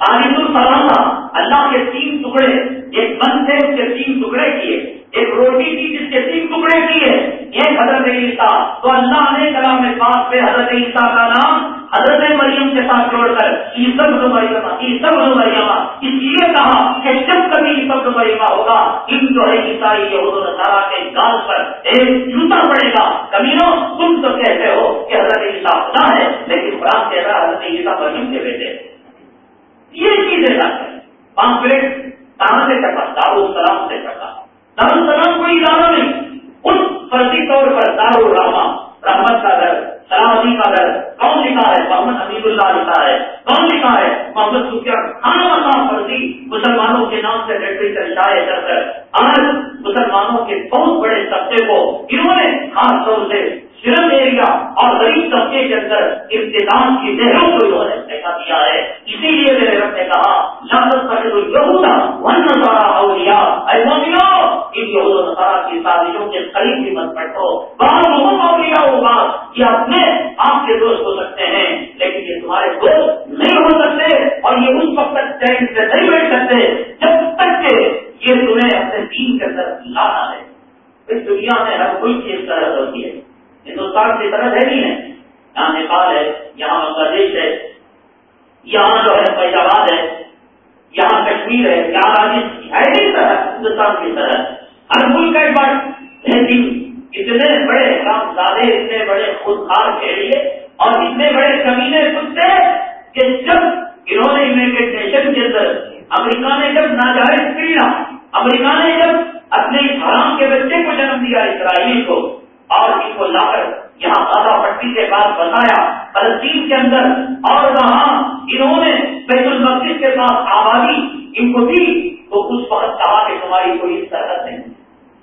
تاریخ السلام اللہ کے تین ٹکڑے، ایک بند تھے اس کے تین ٹکڑے کیے، ایک روٹی تھی جس کے تین ٹکڑے کیے ایک حضرت عیسیٰ۔ تو اللہ نے کلام پاک میں حضرت عیسیٰ کا نام حضرت مریم کے ساتھ جوڑ کر عیسب مریمہ عیسب مریمہ اس لیے کہا کہ جب کبھی عیسب مریمہ ہوگا، ان جو ہے عیسائی، یہود نصارہ کے گال پر ایک جوتا پڑے گا۔ کمینوں، تم تو کہتے ہو کہ حضرت عیسیٰ خدا ہے، لیکن قرآن کہہ رہا حضرت عیسیٰ مریم کے بیٹے۔ یہ چیزیں لاتے پامپلیٹ کہاں سے چھپا دارالسلام سے چھپا دارالسلام کوئی ادارہ نہیں۔ اس فرضی طور پر دار الرحمہ رحمت کا گھر سلامتی کا در، کون لکھا ہے؟ محمد حمید اللہ لکھا ہے۔ کون لکھا ہے؟ محمد سفیہ خان خان فرضی مسلمانوں کے نام سے لٹریچر شائع کر کر آج مسلمانوں کے بہت بڑے طبقے کو انہوں نے خاص طور سے دارو راما اور غریب طبقے کے اندر ابتدام کی لہروں کو جو ہے دیکھا دیا ہے۔ اسی لیے میرے رب نے کہا لفظ کا جو یہودا ون نظارہ اولیا ایسا ملو ان یہود و نظارہ کی سازشوں کے قریب بھی مت پٹو وہاں بہت اولیا ہوگا یہ اپنے آپ کے دوست ہو سکتے ہیں، لیکن یہ تمہارے دوست نہیں ہو سکتے اور یہ اس وقت تک چین سے نہیں بیٹھ سکتے جب تک کہ یہ تمہیں اپنے دین کے اندر لانا ہے۔ اس دنیا میں ہر کوئی چیز طرح ہوتی ہے۔ ہندوستان کی طرح ہے نہیں ہے۔ یہاں نیپال ہے، یہاں بنگلہ دیش ہے، یہاں جو ہے فیض آباد ہے، یہاں کشمیر ہے، یہاں راجستھان ہے نہیں طرح ہندوستان کی طرح۔ ہر ملک کا ایک لیکن اتنے بڑے کام زیادہ اتنے بڑے خودکار بھیڑیے اور اتنے بڑے کمینے کتے کہ جب انہوں نے یوناٹیڈ نیشن کے اندر امریکہ نے جب ناجائز پیڑا امریکہ نے جب اپنے حرام کے بچے کو جنم دیا اسرائیل کو کو لا کر یہاں آدھا پٹی کے پاس بتایا فلسطین کے اندر۔ اور وہاں انہوں نے بیت المسد کے پاس آبادی، ان کو دی، تو اس وقت کہا کہ تمہاری کوئی سرحد نہیں۔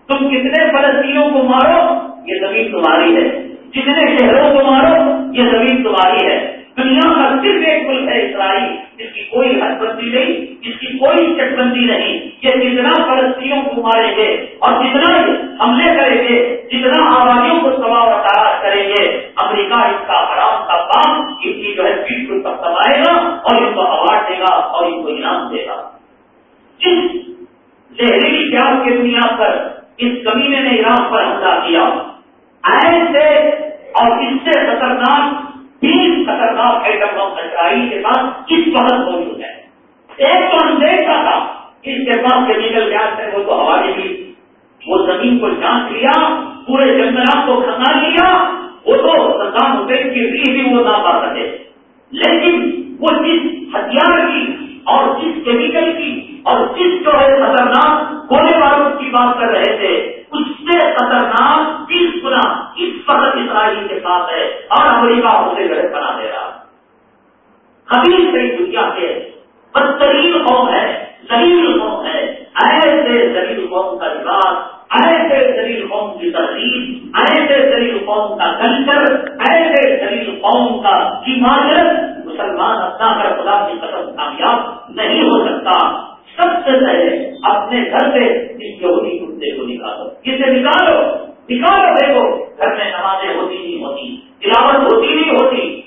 تم کتنے فلسطینوں کو مارو، یہ زمین تمہاری ہے۔ جتنے شہروں کو مارو، یہ زمین تمہاری ہے۔ دنیا کا صرف ایک ملک ہے اسرائیل، جس کی کوئی حد بندی نہیں، جس کی کوئی چٹ بندی نہیں، یہ جتنا فلسطینوں کو ماریں گے اور جتنا حملے کریں گے، جتنا آبادیوں کو سوا و تاراش کریں گے، امریکہ اس کا حرام کا کام ان کی جو ہے پیٹ کو تک کمائے گا اور ان کو اوارڈ دے گا اور ان کو انعام دے گا۔ جس زہریلی پیاز کی دنیا پر، اس کمینے نے ایران پر حملہ کیا۔ ایسے اور اس سے خطرناک تین خطرناک ایٹم بم اسرائیل کے پاس اس وقت موجود ہے؟ ایک تو ہم دیکھ رہا تھا اس کے پاس کیمیکل گیس ہے، وہ تو ہوا بھی وہ زمین کو جانچ لیا، پورے جنگلات کو کھنا لیا، وہ تو سدام حسین کی ری بھی وہ نہ پا سکے لیکن وہ جس ہتھیار کی اور جس کیمیکل کی اور جس جو ہے خطرناک گولے والوں کی بات کر رہے تھے اس سے خطرناک تیس گنا اس وقت اسرائیل کے ساتھ ہے اور امریکہ اسے گڑھ بنا دے رہا کبھی سے دنیا کے بدترین قوم ہے زلیل قوم ہے۔ ایسے زلیل قوم کا لباس، ایسے زلیل قوم کی ترتیب ایسے زلیل قوم کا کلچر ایسے زلیل قوم کا عمارت مسلمان اپنا کر خدا کی قسم کامیاب نہیں ہو سکتا۔ سب سے پہلے اپنے گھر سے اس یہودی کتے کو نکالو۔ کسے نکالو نکالو دیکھو، گھر میں نمازیں ہوتی نہیں ہوتی، تلاوت ہوتی نہیں ہوتی۔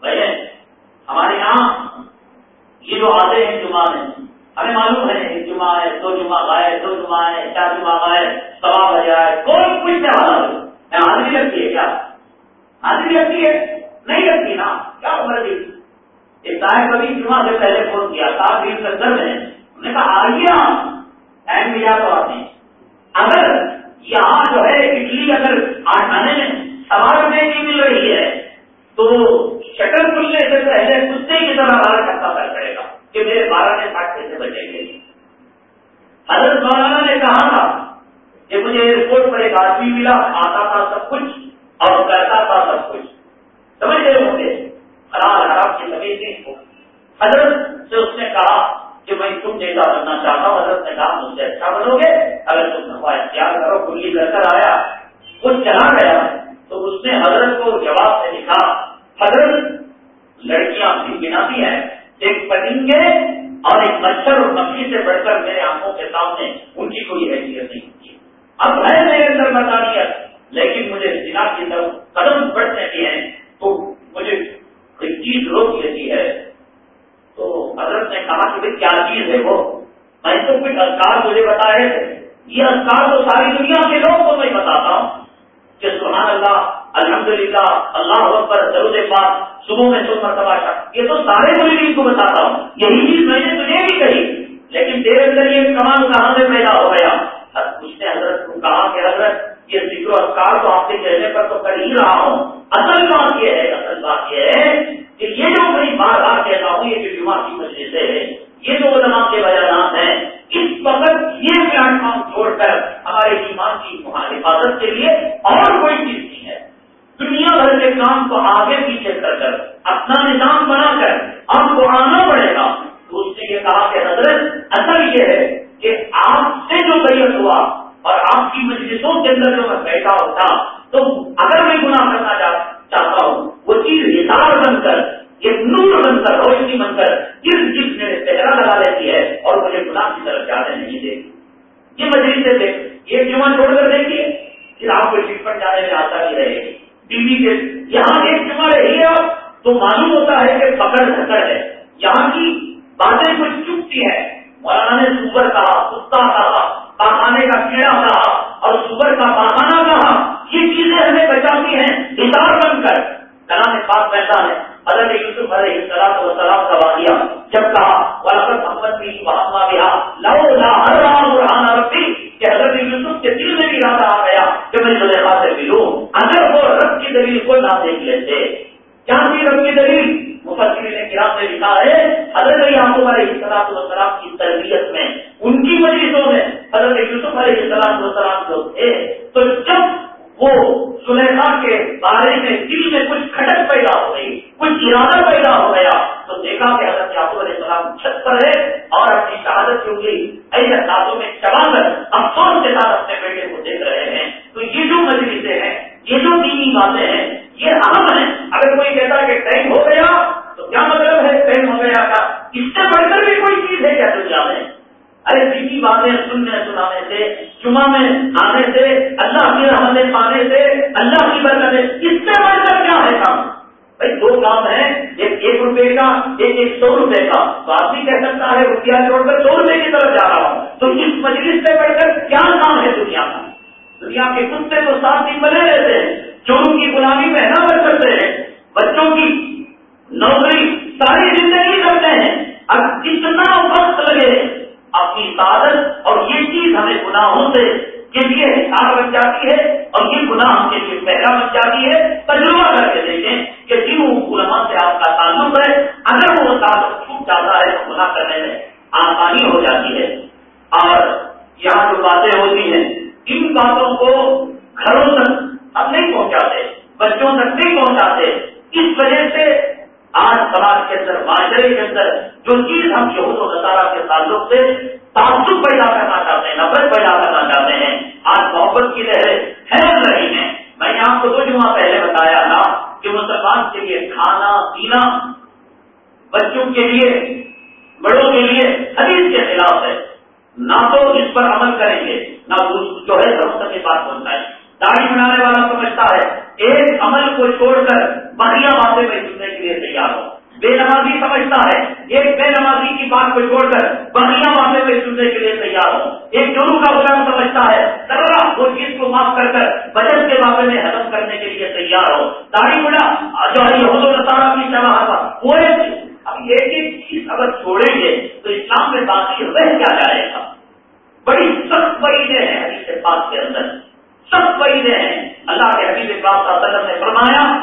بھائی ہمارے یہاں یہ جو آتے ہیں جمعہ میں، ہمیں معلوم ہے ایک جمعہ ہے، دو جمعہ گائے دو جمعہ ہے، چار جمعہ گائے سوا بجے آئے، کوئی پوچھنے والا میں حاضری لگتی ہے کیا؟ حاضری لگتی ہے؟ نہیں لگتی نا؟ کیا عمر دی ایک کبھی جمعہ سے پہلے فون کیا، سات دن ستر میں انہوں نے کہا، آئیے ٹائم ملا تو آتے اگر یہاں جو ہے اڈلی اگر آٹھانے میں سوا روپئے کی مل رہی ہے، تو شٹر کھلنے سے پہلے کتے کی طرح بارہ ٹکا کر پڑے گا کہ میرے بارہ میں ساٹھ پیسے بچیں گے۔ حضرت مولانا نے کہا تھا کہ مجھے ایئرپورٹ پر ایک آدمی ملا، آتا تھا سب کچھ اور کرتا تھا سب کچھ۔ سمجھ رہے ہوں گے حرام حرام کی زمین نہیں ہو حضرت سے اس نے کہا کہ میں تم جیسا بننا چاہتا ہوں، حضرت نے کہا مجھ سے اچھا بنو گے۔ اگر تم نفا اختیار کرو کلی کر کر آیا وہ چلا گیا۔ تو اس نے حضرت کو جواب سے لکھا، حضرت، لڑکیاں بھی بناتی ہیں۔ ایک پتنگے اور ایک مچھر اور مکھی سے بڑھ کر میرے آنکھوں کے سامنے، ان کی کوئی حیثیت نہیں ہوتی۔ اب ہے میرے اندر بتانیت لیکن مجھے سنا کی طرف قدم بڑھنے کے ہیں۔ تو مجھے چیز روک لیتی ہے۔ تو حضرت نے کہا کہ کیا چیز ہے وہ؟ میں تو کچھ اذکار مجھے بتا یہ اذکار تو ساری دنیا کے لوگ کو میں بتاتا ہوں کہ سبحان اللہ الحمد للہ اللہ پر ضرور پاس صبح میں سو مرتبہ یہ تو سارے مجھے کو بتاتا ہوں۔ یہی چیز میں نے تجھے بھی کہی۔ لیکن تیرے اندر یہ کمال کہاں سے پیدا ہو گیا۔ اس نے حضرت کو کہا کہ حضرت یہ ذکر اذکار تو آپ کے کہنے پر تو کر ہی رہا ہوں۔ اصل بات یہ ہے، اصل بات یہ ہے کہ یہ جو میں بار بار کہتا ہوں، یہ جو کی مجلس ہے، یہ جو علماء کے بیانات ہیں، اس وقت یہ پلیٹ فارم چھوڑ کر ہمارے ایمان کی حفاظت کے لیے اور کوئی چیز نہیں ہے۔ دنیا بھر کے کام کو آگے پیچھے کر کر، اپنا نظام بنا کر آپ کو آنا پڑے گا۔ تو نے یہ کہا کہ حضرت، اصل یہ ہے کہ آپ سے جو بیت ہوا اور آپ کی مجلسوں کے اندر جو میں بیٹھا ہوتا، تو اگر میں گناہ کرنا چاہتا ہوں، وہ چیز ہزار بن کر، یہ نور بن کر، روشنی بن کر، جس جس میرے پہرا لگا لیتی ہے اور مجھے گناہ کی طرف جانے نہیں دے گی یہ مجلس سے دیکھ، یہ جمعہ چھوڑ کر دیکھیے، پھر آپ کو پر جانے میں آتا آسانی رہے گی۔ ٹی وی کے یہاں ایک جمع رہیے آپ تو معلوم ہوتا ہے کہ پکڑ پکڑ ہے۔ یہاں کی باتیں کچھ چپتی ہیں۔ مولانا نے سوبر کہا، کتا کہا پاخانے کا کیڑا کہا اور سور کا پاخانہ کہا، یہ چیزیں ہمیں بچاتی ہیں ہزار بن کر۔ کلام پاک پیسہ ہے، حضرت یوسف علیہ السلام و سلام کا واقعہ جب کہا، ولقد محمد بھی محمد بہا لو لا ہر ربی کہ حضرت یوسف کے دل میں بھی ارادہ آ گیا کہ میں زلیخا سے ملوں۔ اگر وہ رب کی دلیل کو نہ دیکھ لیتے کیا تھی رب کی دلیل۔ مفسر نے کرام نے لکھا ہے، حضرت یعقوب علیہ السلام و سلام کی تربیت میں، ان کی مجلسوں میں حضرت یوسف علیہ السلام و جو تھے۔ تو جب وہ سلیخا کے بارے میں دل میں کچھ کھٹک پیدا ہو گئی، کچھ ارادہ پیدا ہو گیا، تو دیکھا کہ حضرت یعقوب علیہ السلام چھت پر ہے اور اپنی شہادت کی ہوئی ایسے ساتھوں میں چبا کر افسوس کے ساتھ اپنے بیٹے کو دیکھ رہے ہیں۔ تو یہ جو مجلسیں ہیں یہ جو دینی باتیں ہیں۔ یہ اہم ہیں اگر کوئی کہتا ہے کہ ٹائم ہو گیا، تو کیا مطلب ہے ٹائم ہو گیا کا؟ اس سے بڑھ کر بھی کوئی چیز ہے کیا دنیا میں؟ ارے دینی باتیں سننے سنانے سے، جمعہ میں آنے سے، اللہ کی رحمتیں پانے سے، اللہ کی برکتیں اس سے بڑھ کر کیا ہے کام؟ بھائی دو کام ہیں۔ ایک ایک روپے کا، ایک ایک سو روپے کا۔ تو آپ بھی کہہ سکتا ہے، روپیہ چھوڑ کر سو روپے کی طرف جا رہا ہوں۔ تو اس مجلس سے بڑھ کر کیا کام ہے دنیا کا دنیا کے کتے تو سات دن بنے رہتے ہیں چوروں کی غلامی میں نہ سکتے ہیں۔ بچوں کی نوکری ساری زندگی کرتے ہیں۔ اب کتنا وقت لگے اپنی عادت اور یہ چیز ہمیں گناہوں سے کے لیے حساب بن جاتی ہے، اور یہ گناہ ہم کے لیے پہلا بن جاتی ہے۔ تجربہ کر کے دیکھیں کہ جن علماء سے آپ کا تعلق ہے، اگر وہ تعلق چھوٹ جاتا ہے تو گناہ کرنے میں آسانی ہو جاتی ہے۔ اور یہاں جو باتیں ہوتی ہیں ان باتوں کو گھروں تک ہم نہیں پہنچاتے، بچوں تک نہیں پہنچاتے۔ اس وجہ سے آج سماج کے اندر، معاشرے کے اندر جو چیز ہم یہود و نظارہ کے تعلق سے تعصب پیدا کرنا چاہتے ہیں، نفرت پیدا کرنا چاہتے ہیں، آج محبت کی لہریں پھیل رہی ہیں۔ میں نے آپ کو دو جمعہ پہلے بتایا تھا کہ مسلمان کے لیے کھانا، پینا بچوں کے لیے، بڑوں کے لیے حدیث کے خلاف ہے۔ نہ تو اس پر عمل کریں گے، نہ جو ہے تک کی بات ہے۔ داڑھی بنانے والا سمجھتا ہے، ایک عمل کو چھوڑ کر بڑھیا باتیں میں سننے کے لیے تیار ہوں بے نمازی سمجھتا ہے۔ ایک بے نمازی کی بات کو چھوڑ کر بڑھیا باتیں میں سننے کے لیے تیار ہوں۔ ایک جرو کا غلام سمجھتا ہے۔ سرا وہ چیز کو معاف کر کر بجٹ کے باتیں میں ختم کرنے کے لیے تیار ہو داڑھی بڑا جو ہے کی چلا وہ اب ایک ایک چیز اگر چھوڑیں گے تو اسلام میں باقی رہ کیا جائے گا؟ بڑی سخت بڑی ہیں اس بات کے اندر۔ سب وعیدیں ہیں۔ اللہ کے حبیب پاک وسلم نے فرمایا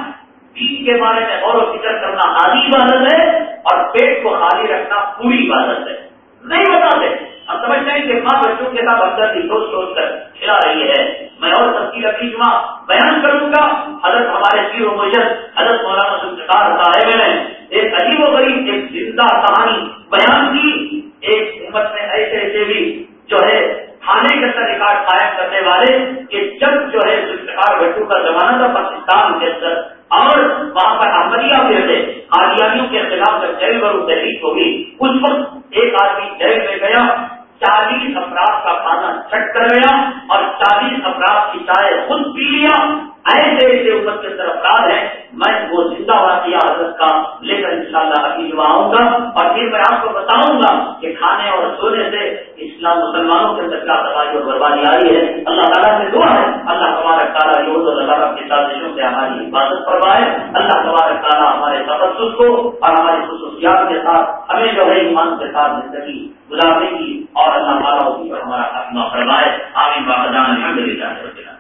دین کے بارے میں غور و فکر کرنا آدھی عبادت ہے اور پیٹ کو خالی رکھنا پوری عبادت ہے۔ نہیں بتاتے۔ ہم سمجھتے ہیں کہ ماں بچوں کے ساتھ اندر کی سوچ سوچ کر کھلا رہی ہے۔ میں اور سب کی لکڑی جمع بیان کروں گا۔ حضرت ہمارے پیر و مجد حضرت مولانا سلطار صاحب نے ایک عجیب و غریب، ایک زندہ کہانی بیان کی۔ ایک امت میں ایسے ایسے بھی جو ہے، کھانے کے اندر ریکارڈ قائم کرنے والے کہ جب جو ہے، ذوالفقار بھٹو کا زمانہ تھا، پاکستان کے اندر اور وہاں پر احمدیہ پھر سے آدیانیوں کے خلاف جب جیل بھر تحریک ہوگی، اس وقت ایک آدمی جیل میں گیا، چالیس افراد کا کھانا چھٹ کر گیا اور چالیس افراد کی چائے خود پی لیا۔ ایسے ایسے امت کے اندر افراد ہیں، میں وہ زندہ واقعہ حضرت کا لے کر ان شاء اللہ ابھی جو آؤں گا اور پھر میں آپ کو بتاؤں گا کہ کھانے اور سونے سے اسلام مسلمانوں کے اندر کیا تباہی اور بربادی آ رہی ہے۔ اللہ تعالیٰ سے دعا ہے۔ اللہ تبارک تعالیٰ جو اللہ تعالیٰ کی سازشوں سے ہماری حفاظت کروائے اللہ تبارک تعالیٰ ہمارے تبدس کو اور ہماری خصوصیات کے ساتھ ہمیں جو ہے ایمان کے ساتھ زندگی گزارنے کی اور اللہ تعالیٰ کی ہمارا اپنا فرمائے۔ آمین۔ باقاعدہ الحمد للہ